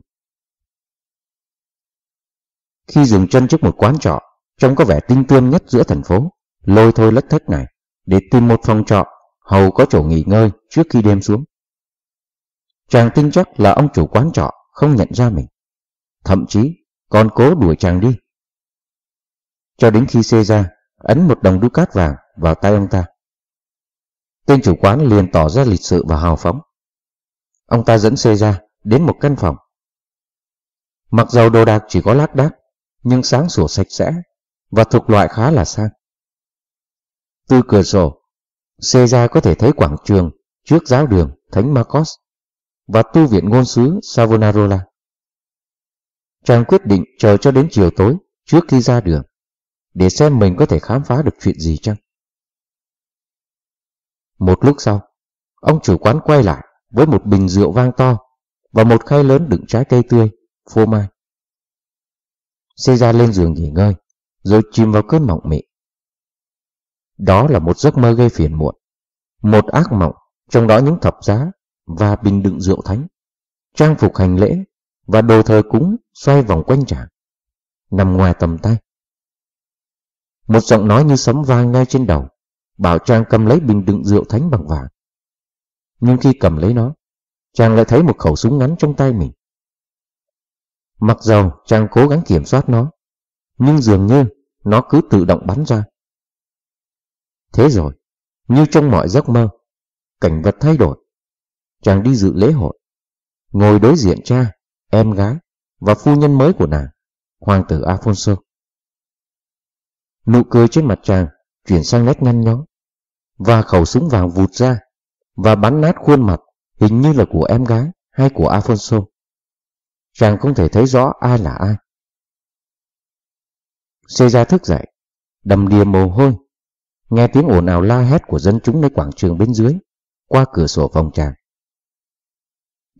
A: Khi dừng chân trước một quán trọ, trông có vẻ tinh tươm nhất giữa thành phố, lôi thôi lất thất này, để tìm một phòng trọ, hầu có chỗ nghỉ ngơi trước khi đêm xuống. Chàng tin chắc là ông chủ quán trọ không nhận ra mình, thậm chí còn cố đuổi chàng đi. Cho đến khi xê ra, ấn một đồng đu cát vàng vào tay ông ta. Tên chủ quán liền tỏ ra lịch sự và hào phóng. Ông ta dẫn xe ra đến một căn phòng. Mặc dầu đồ đạc chỉ có lác đác, nhưng sáng sủa sạch sẽ và thuộc loại khá là sang. Từ cửa sổ, xe ra có thể thấy quảng trường trước giáo đường Thánh Marcos và tu viện ngôn sứ Savonarola. Chàng quyết định chờ cho đến chiều tối trước khi ra đường để xem mình có thể khám phá được chuyện gì chăng. Một lúc sau, ông chủ quán quay lại với một bình rượu vang to và một khay lớn đựng trái cây tươi, phô mai. Xê ra lên giường nghỉ ngơi, rồi chìm vào cơn mộng mị. Đó là một giấc mơ gây phiền muộn, một ác mộng, trong đó những thập giá và bình đựng rượu thánh, trang phục hành lễ và đồ thờ cúng xoay vòng quanh chàng, nằm ngoài tầm tay. Một giọng nói như sấm vang ngay trên đầu, bảo Trang cầm lấy bình đựng rượu thánh bằng vàng. Nhưng khi cầm lấy nó, Trang lại thấy một khẩu súng ngắn trong tay mình. Mặc dầu chàng cố gắng kiểm soát nó, nhưng dường như nó cứ tự động bắn ra. Thế rồi, như trong mọi giấc mơ, cảnh vật thay đổi. Chàng đi dự lễ hội, ngồi đối diện cha, em gái và phu nhân mới của nàng, hoàng tử Alfonso. Nụ cười trên mặt chàng chuyển sang nét nhăn nhó, và khẩu súng vàng vụt ra và bắn nát khuôn mặt hình như là của em gái hay của Alfonso. Chàng không thể thấy rõ ai là ai. Xê ra thức dậy, đầm đìa mồ hôi, nghe tiếng ồn ào la hét của dân chúng nơi quảng trường bên dưới, qua cửa sổ phòng chàng.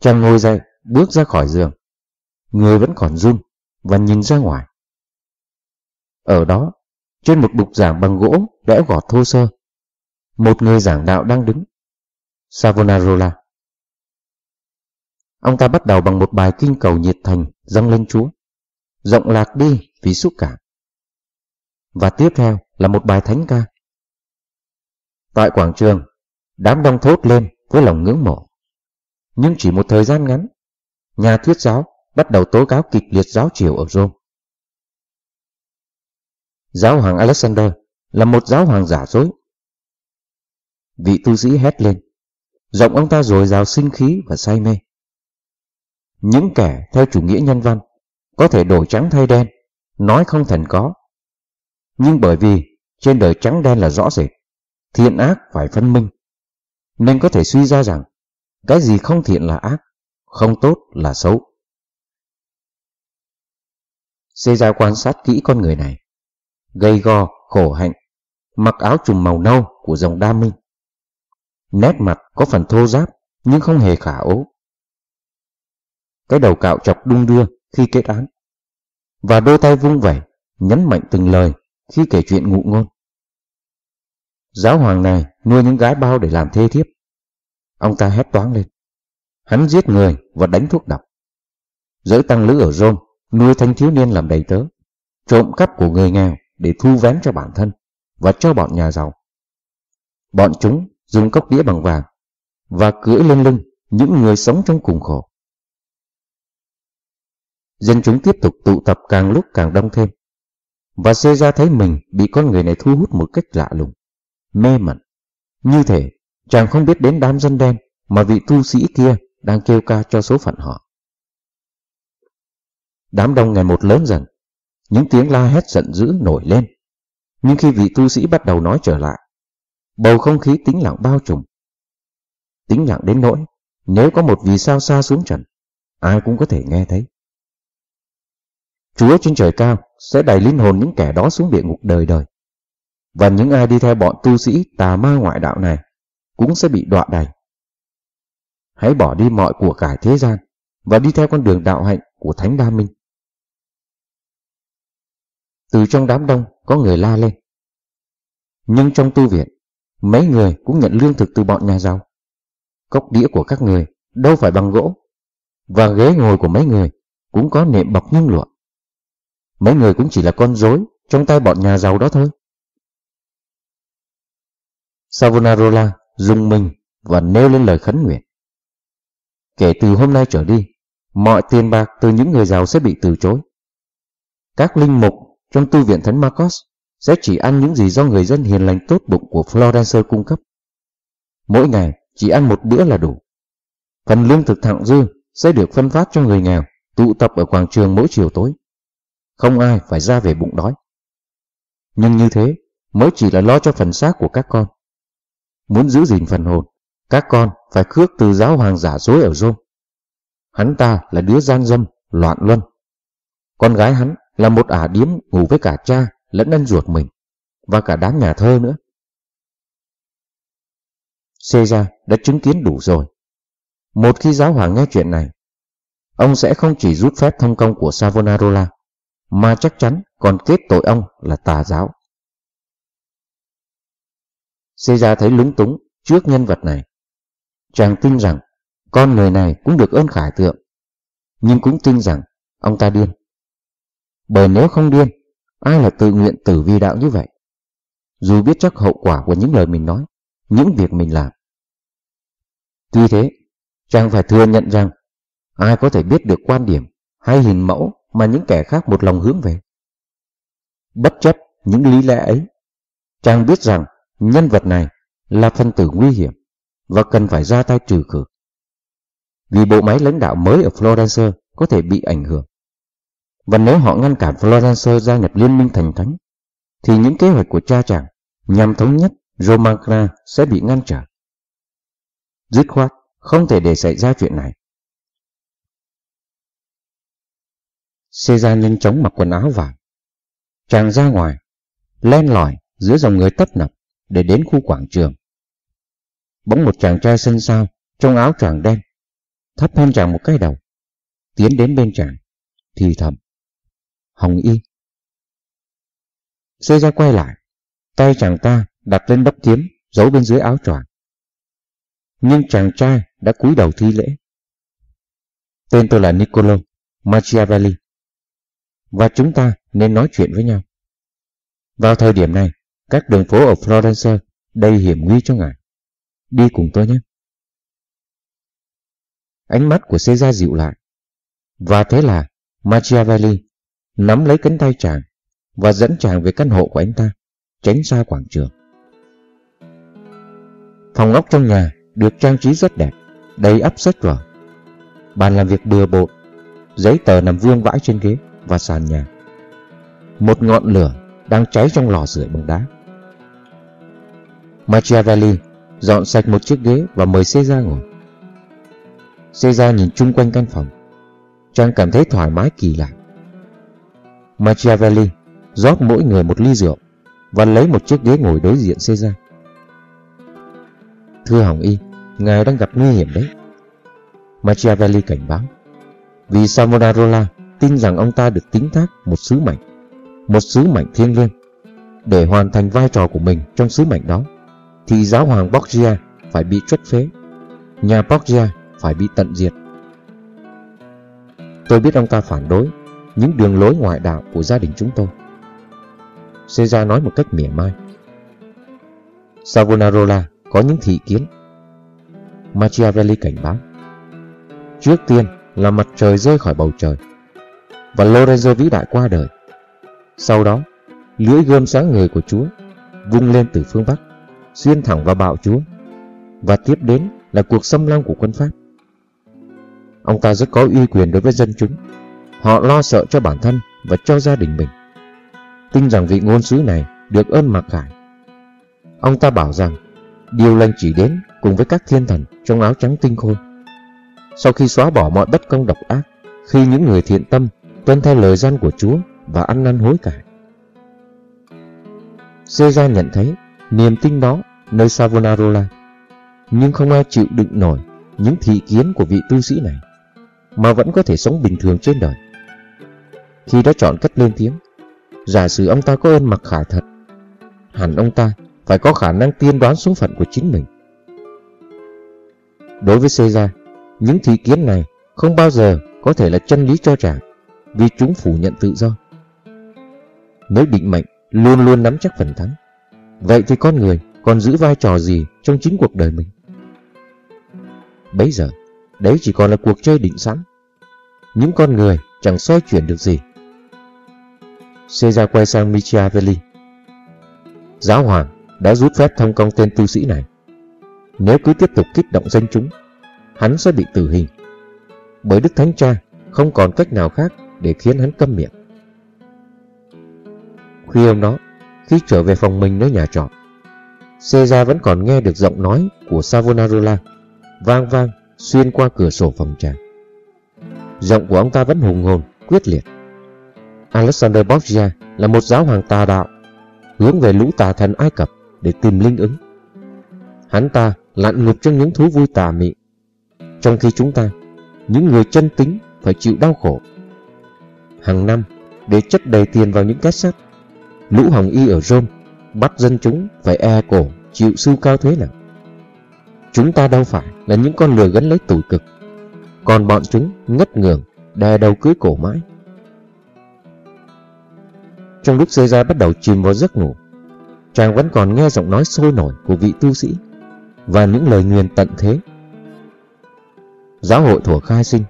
A: Chàng ngồi dậy, bước ra khỏi giường. Người vẫn còn run và nhìn ra ngoài. Ở đó, trên một bục giảng bằng gỗ đẽo gọt thô sơ, một người giảng đạo đang đứng. Savonarola. Ông ta bắt đầu bằng một bài kinh cầu nhiệt thành dâng lên Chúa, rộng lạc đi vì xúc cảm. Và tiếp theo là một bài thánh ca. Tại quảng trường, đám đông thốt lên với lòng ngưỡng mộ. Nhưng chỉ một thời gian ngắn, nhà thuyết giáo bắt đầu tố cáo kịch liệt giáo triều ở Rome. Giáo hoàng Alexander là một giáo hoàng giả dối. Vị tu sĩ hét lên, giọng ông ta dồi dào sinh khí và say mê. Những kẻ theo chủ nghĩa nhân văn có thể đổi trắng thay đen, nói không thành có. Nhưng bởi vì trên đời trắng đen là rõ rệt, thiện ác phải phân minh, nên có thể suy ra rằng cái gì không thiện là ác, không tốt là xấu. Caesar quan sát kỹ con người này, gây go, khổ hạnh, mặc áo trùm màu nâu của dòng đa minh. Nét mặt có phần thô ráp nhưng không hề khả ố. Cái đầu cạo chọc đung đưa khi kết án, và đôi tay vung vẩy, nhấn mạnh từng lời khi kể chuyện ngụ ngôn. Giáo hoàng này nuôi những gái bao để làm thê thiếp. Ông ta hét toáng lên. Hắn giết người và đánh thuốc độc. Giới tăng lữ ở Rome nuôi thanh thiếu niên làm đầy tớ, trộm cắp của người nghèo để thu vén cho bản thân và cho bọn nhà giàu. Bọn chúng dùng cốc đĩa bằng vàng và cưỡi lên lưng những người sống trong cùng khổ. Dân chúng tiếp tục tụ tập càng lúc càng đông thêm, và Caesar thấy mình bị con người này thu hút một cách lạ lùng, mê mẩn. Như thể chàng không biết đến đám dân đen mà vị tu sĩ kia đang kêu ca cho số phận họ. Đám đông ngày một lớn dần, những tiếng la hét giận dữ nổi lên. Nhưng khi vị tu sĩ bắt đầu nói trở lại, bầu không khí tĩnh lặng bao trùm. Tĩnh lặng đến nỗi, nếu có một vì sao xa xuống trần, ai cũng có thể nghe thấy. Chúa trên trời cao sẽ đẩy linh hồn những kẻ đó xuống địa ngục đời đời. Và những ai đi theo bọn tu sĩ tà ma ngoại đạo này cũng sẽ bị đọa đày. Hãy bỏ đi mọi của cải thế gian và đi theo con đường đạo hạnh của Thánh Đa Minh. Từ trong đám đông có người la lên. Nhưng trong tu viện, mấy người cũng nhận lương thực từ bọn nhà giàu. Cốc đĩa của các người đâu phải bằng gỗ, và ghế ngồi của mấy người cũng có nệm bọc nhung lụa. Mấy người cũng chỉ là con rối trong tay bọn nhà giàu đó thôi. Savonarola dùng mình và nêu lên lời khấn nguyện. Kể từ hôm nay trở đi, mọi tiền bạc từ những người giàu sẽ bị từ chối. Các linh mục trong tu viện Thánh Marcos sẽ chỉ ăn những gì do người dân hiền lành tốt bụng của Florence cung cấp. Mỗi ngày chỉ ăn một bữa là đủ. Phần lương thực thặng dư sẽ được phân phát cho người nghèo tụ tập ở quảng trường mỗi chiều tối. Không ai phải ra về bụng đói. Nhưng như thế mới chỉ là lo cho phần xác của các con. Muốn giữ gìn phần hồn, các con phải khước từ giáo hoàng giả dối ở Rome. Hắn ta là đứa gian dâm, loạn luân. Con gái hắn là một ả điếm ngủ với cả cha lẫn anh ruột mình và cả đám nhà thơ nữa. Caesar đã chứng kiến đủ rồi. Một khi giáo hoàng nghe chuyện này, ông sẽ không chỉ rút phép thông công của Savonarola, mà chắc chắn còn kết tội ông là tà giáo. Caesar thấy lúng túng trước nhân vật này. Chàng tin rằng con người này cũng được ơn khải tượng, nhưng cũng tin rằng ông ta điên. Bởi nếu không điên, ai là tự nguyện tử vi đạo như vậy? Dù biết chắc hậu quả của những lời mình nói, những việc mình làm. Tuy thế, chàng phải thừa nhận rằng ai có thể biết được quan điểm hay hình mẫu mà những kẻ khác một lòng hướng về. Bất chấp những lý lẽ ấy, chàng biết rằng nhân vật này là phân tử nguy hiểm và cần phải ra tay trừ khử. Vì bộ máy lãnh đạo mới ở Florence có thể bị ảnh hưởng. Và nếu họ ngăn cản Florence gia nhập liên minh thành thánh, thì những kế hoạch của cha chàng nhằm thống nhất Romagna sẽ bị ngăn trở. Dứt khoát, không thể để xảy ra chuyện này. Caesar nhanh chóng mặc quần áo vàng. Chàng ra ngoài, len lỏi giữa dòng người tấp nập để đến khu quảng trường. Bỗng một chàng trai sân sao trong áo choàng đen, thấp hơn chàng một cái đầu, tiến đến bên chàng, thì thầm. Hồng Y. Caesar quay lại, tay chàng ta đặt lên đốc kiếm giấu bên dưới áo choàng. Nhưng chàng trai đã cúi đầu thi lễ. Tên tôi là Niccolo Machiavelli và chúng ta nên nói chuyện với nhau. Vào thời điểm này, các đường phố ở Florence đầy hiểm nguy cho ngài. Đi cùng tôi nhé. Ánh mắt của Caesar dịu lại. Và thế là Machiavelli nắm lấy cánh tay chàng và dẫn chàng về căn hộ của anh ta, tránh xa quảng trường. Phòng ốc trong nhà được trang trí rất đẹp, đầy ắp sách vở. Bàn làm việc bừa bộn, giấy tờ nằm vương vãi trên ghế và sàn nhà. Một ngọn lửa đang cháy trong lò sưởi bằng đá. Machiavelli dọn sạch một chiếc ghế và mời Caesar ngồi. Caesar nhìn chung quanh căn phòng. Chàng cảm thấy thoải mái kỳ lạ. Machiavelli rót mỗi người một ly rượu và lấy một chiếc ghế ngồi đối diện Caesar. Thưa Hồng Y, ngài đang gặp nguy hiểm đấy. Machiavelli cảnh báo. Vì Savonarola tin rằng ông ta được tính thác một sứ mệnh, một sứ mệnh thiêng liêng. Để hoàn thành vai trò của mình trong sứ mệnh đó, thì giáo hoàng Borgia phải bị truất phế, nhà Borgia phải bị tận diệt. Tôi biết ông ta phản đối những đường lối ngoại đạo của gia đình chúng tôi. Caesar nói một cách mỉa mai. Savonarola có những thị kiến. Machiavelli cảnh báo. Trước tiên là mặt trời rơi khỏi bầu trời và Lorenzo vĩ đại qua đời. Sau đó, lưỡi gươm sáng người của Chúa vung lên từ phương Bắc, xuyên thẳng vào bạo Chúa và tiếp đến là cuộc xâm lăng của quân Pháp. Ông ta rất có uy quyền đối với dân chúng. Họ lo sợ cho bản thân và cho gia đình mình. Tin rằng vị ngôn sứ này được ơn mặc khải. Ông ta bảo rằng điều lành chỉ đến cùng với các thiên thần trong áo trắng tinh khôi. Sau khi xóa bỏ mọi bất công độc ác, khi những người thiện tâm tuân theo lời gian của Chúa và ăn năn hối cải. Caesar nhận thấy niềm tin đó nơi Savonarola, nhưng không ai chịu đựng nổi những thị kiến của vị tu sĩ này, mà vẫn có thể sống bình thường trên đời. Khi đã chọn cách lên tiếng, giả sử ông ta có ơn mặc khải thật, hẳn ông ta phải có khả năng tiên đoán số phận của chính mình. Đối với Caesar, những thị kiến này không bao giờ có thể là chân lý cho chàng vì chúng phủ nhận tự do. Nếu định mệnh luôn luôn nắm chắc phần thắng, vậy thì con người còn giữ vai trò gì trong chính cuộc đời mình? Bấy giờ, đấy chỉ còn là cuộc chơi định sẵn. Những con người chẳng xoay chuyển được gì. Caesar quay sang Machiavelli. Giáo hoàng đã rút phép thông công tên tu sĩ này. Nếu cứ tiếp tục kích động dân chúng, hắn sẽ bị tử hình. Bởi Đức Thánh Cha không còn cách nào khác để khiến hắn câm miệng. Khuya hôm đó, khi trở về phòng mình nơi nhà trọ, Seja vẫn còn nghe được giọng nói của Savonarola vang vang xuyên qua cửa sổ phòng trà. Giọng của ông ta vẫn hùng hồn, quyết liệt. Alexander Borgia là một giáo hoàng tà đạo, hướng về lũ tà thần Ai Cập để tìm linh ứng. Hắn ta lặn ngục trong những thú vui tà mị, trong khi chúng ta, những người chân tính phải chịu đau khổ. Hàng năm, để chất đầy tiền vào những két sắt, lũ hồng y ở Rome bắt dân chúng phải e cổ chịu sưu cao thuế nào. Chúng ta đâu phải là những con lừa gắn lấy tủi cực, còn bọn chúng ngất ngường đè đầu cưới cổ mãi. Trong lúc Caesar bắt đầu chìm vào giấc ngủ, chàng vẫn còn nghe giọng nói sôi nổi của vị tu sĩ và những lời nguyền tận thế. Giáo hội thủa khai sinh,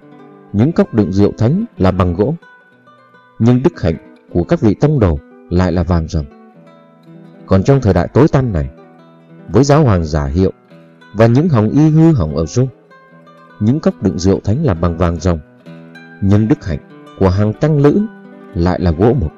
A: những cốc đựng rượu thánh là bằng gỗ, nhưng đức hạnh của các vị tông đồ lại là vàng rồng. Còn trong thời đại tối tăm này, với giáo hoàng giả hiệu và những hồng y hư hỏng ở Rome, những cốc đựng rượu thánh là bằng vàng rồng, nhưng đức hạnh của hàng tăng lữ lại là gỗ mục.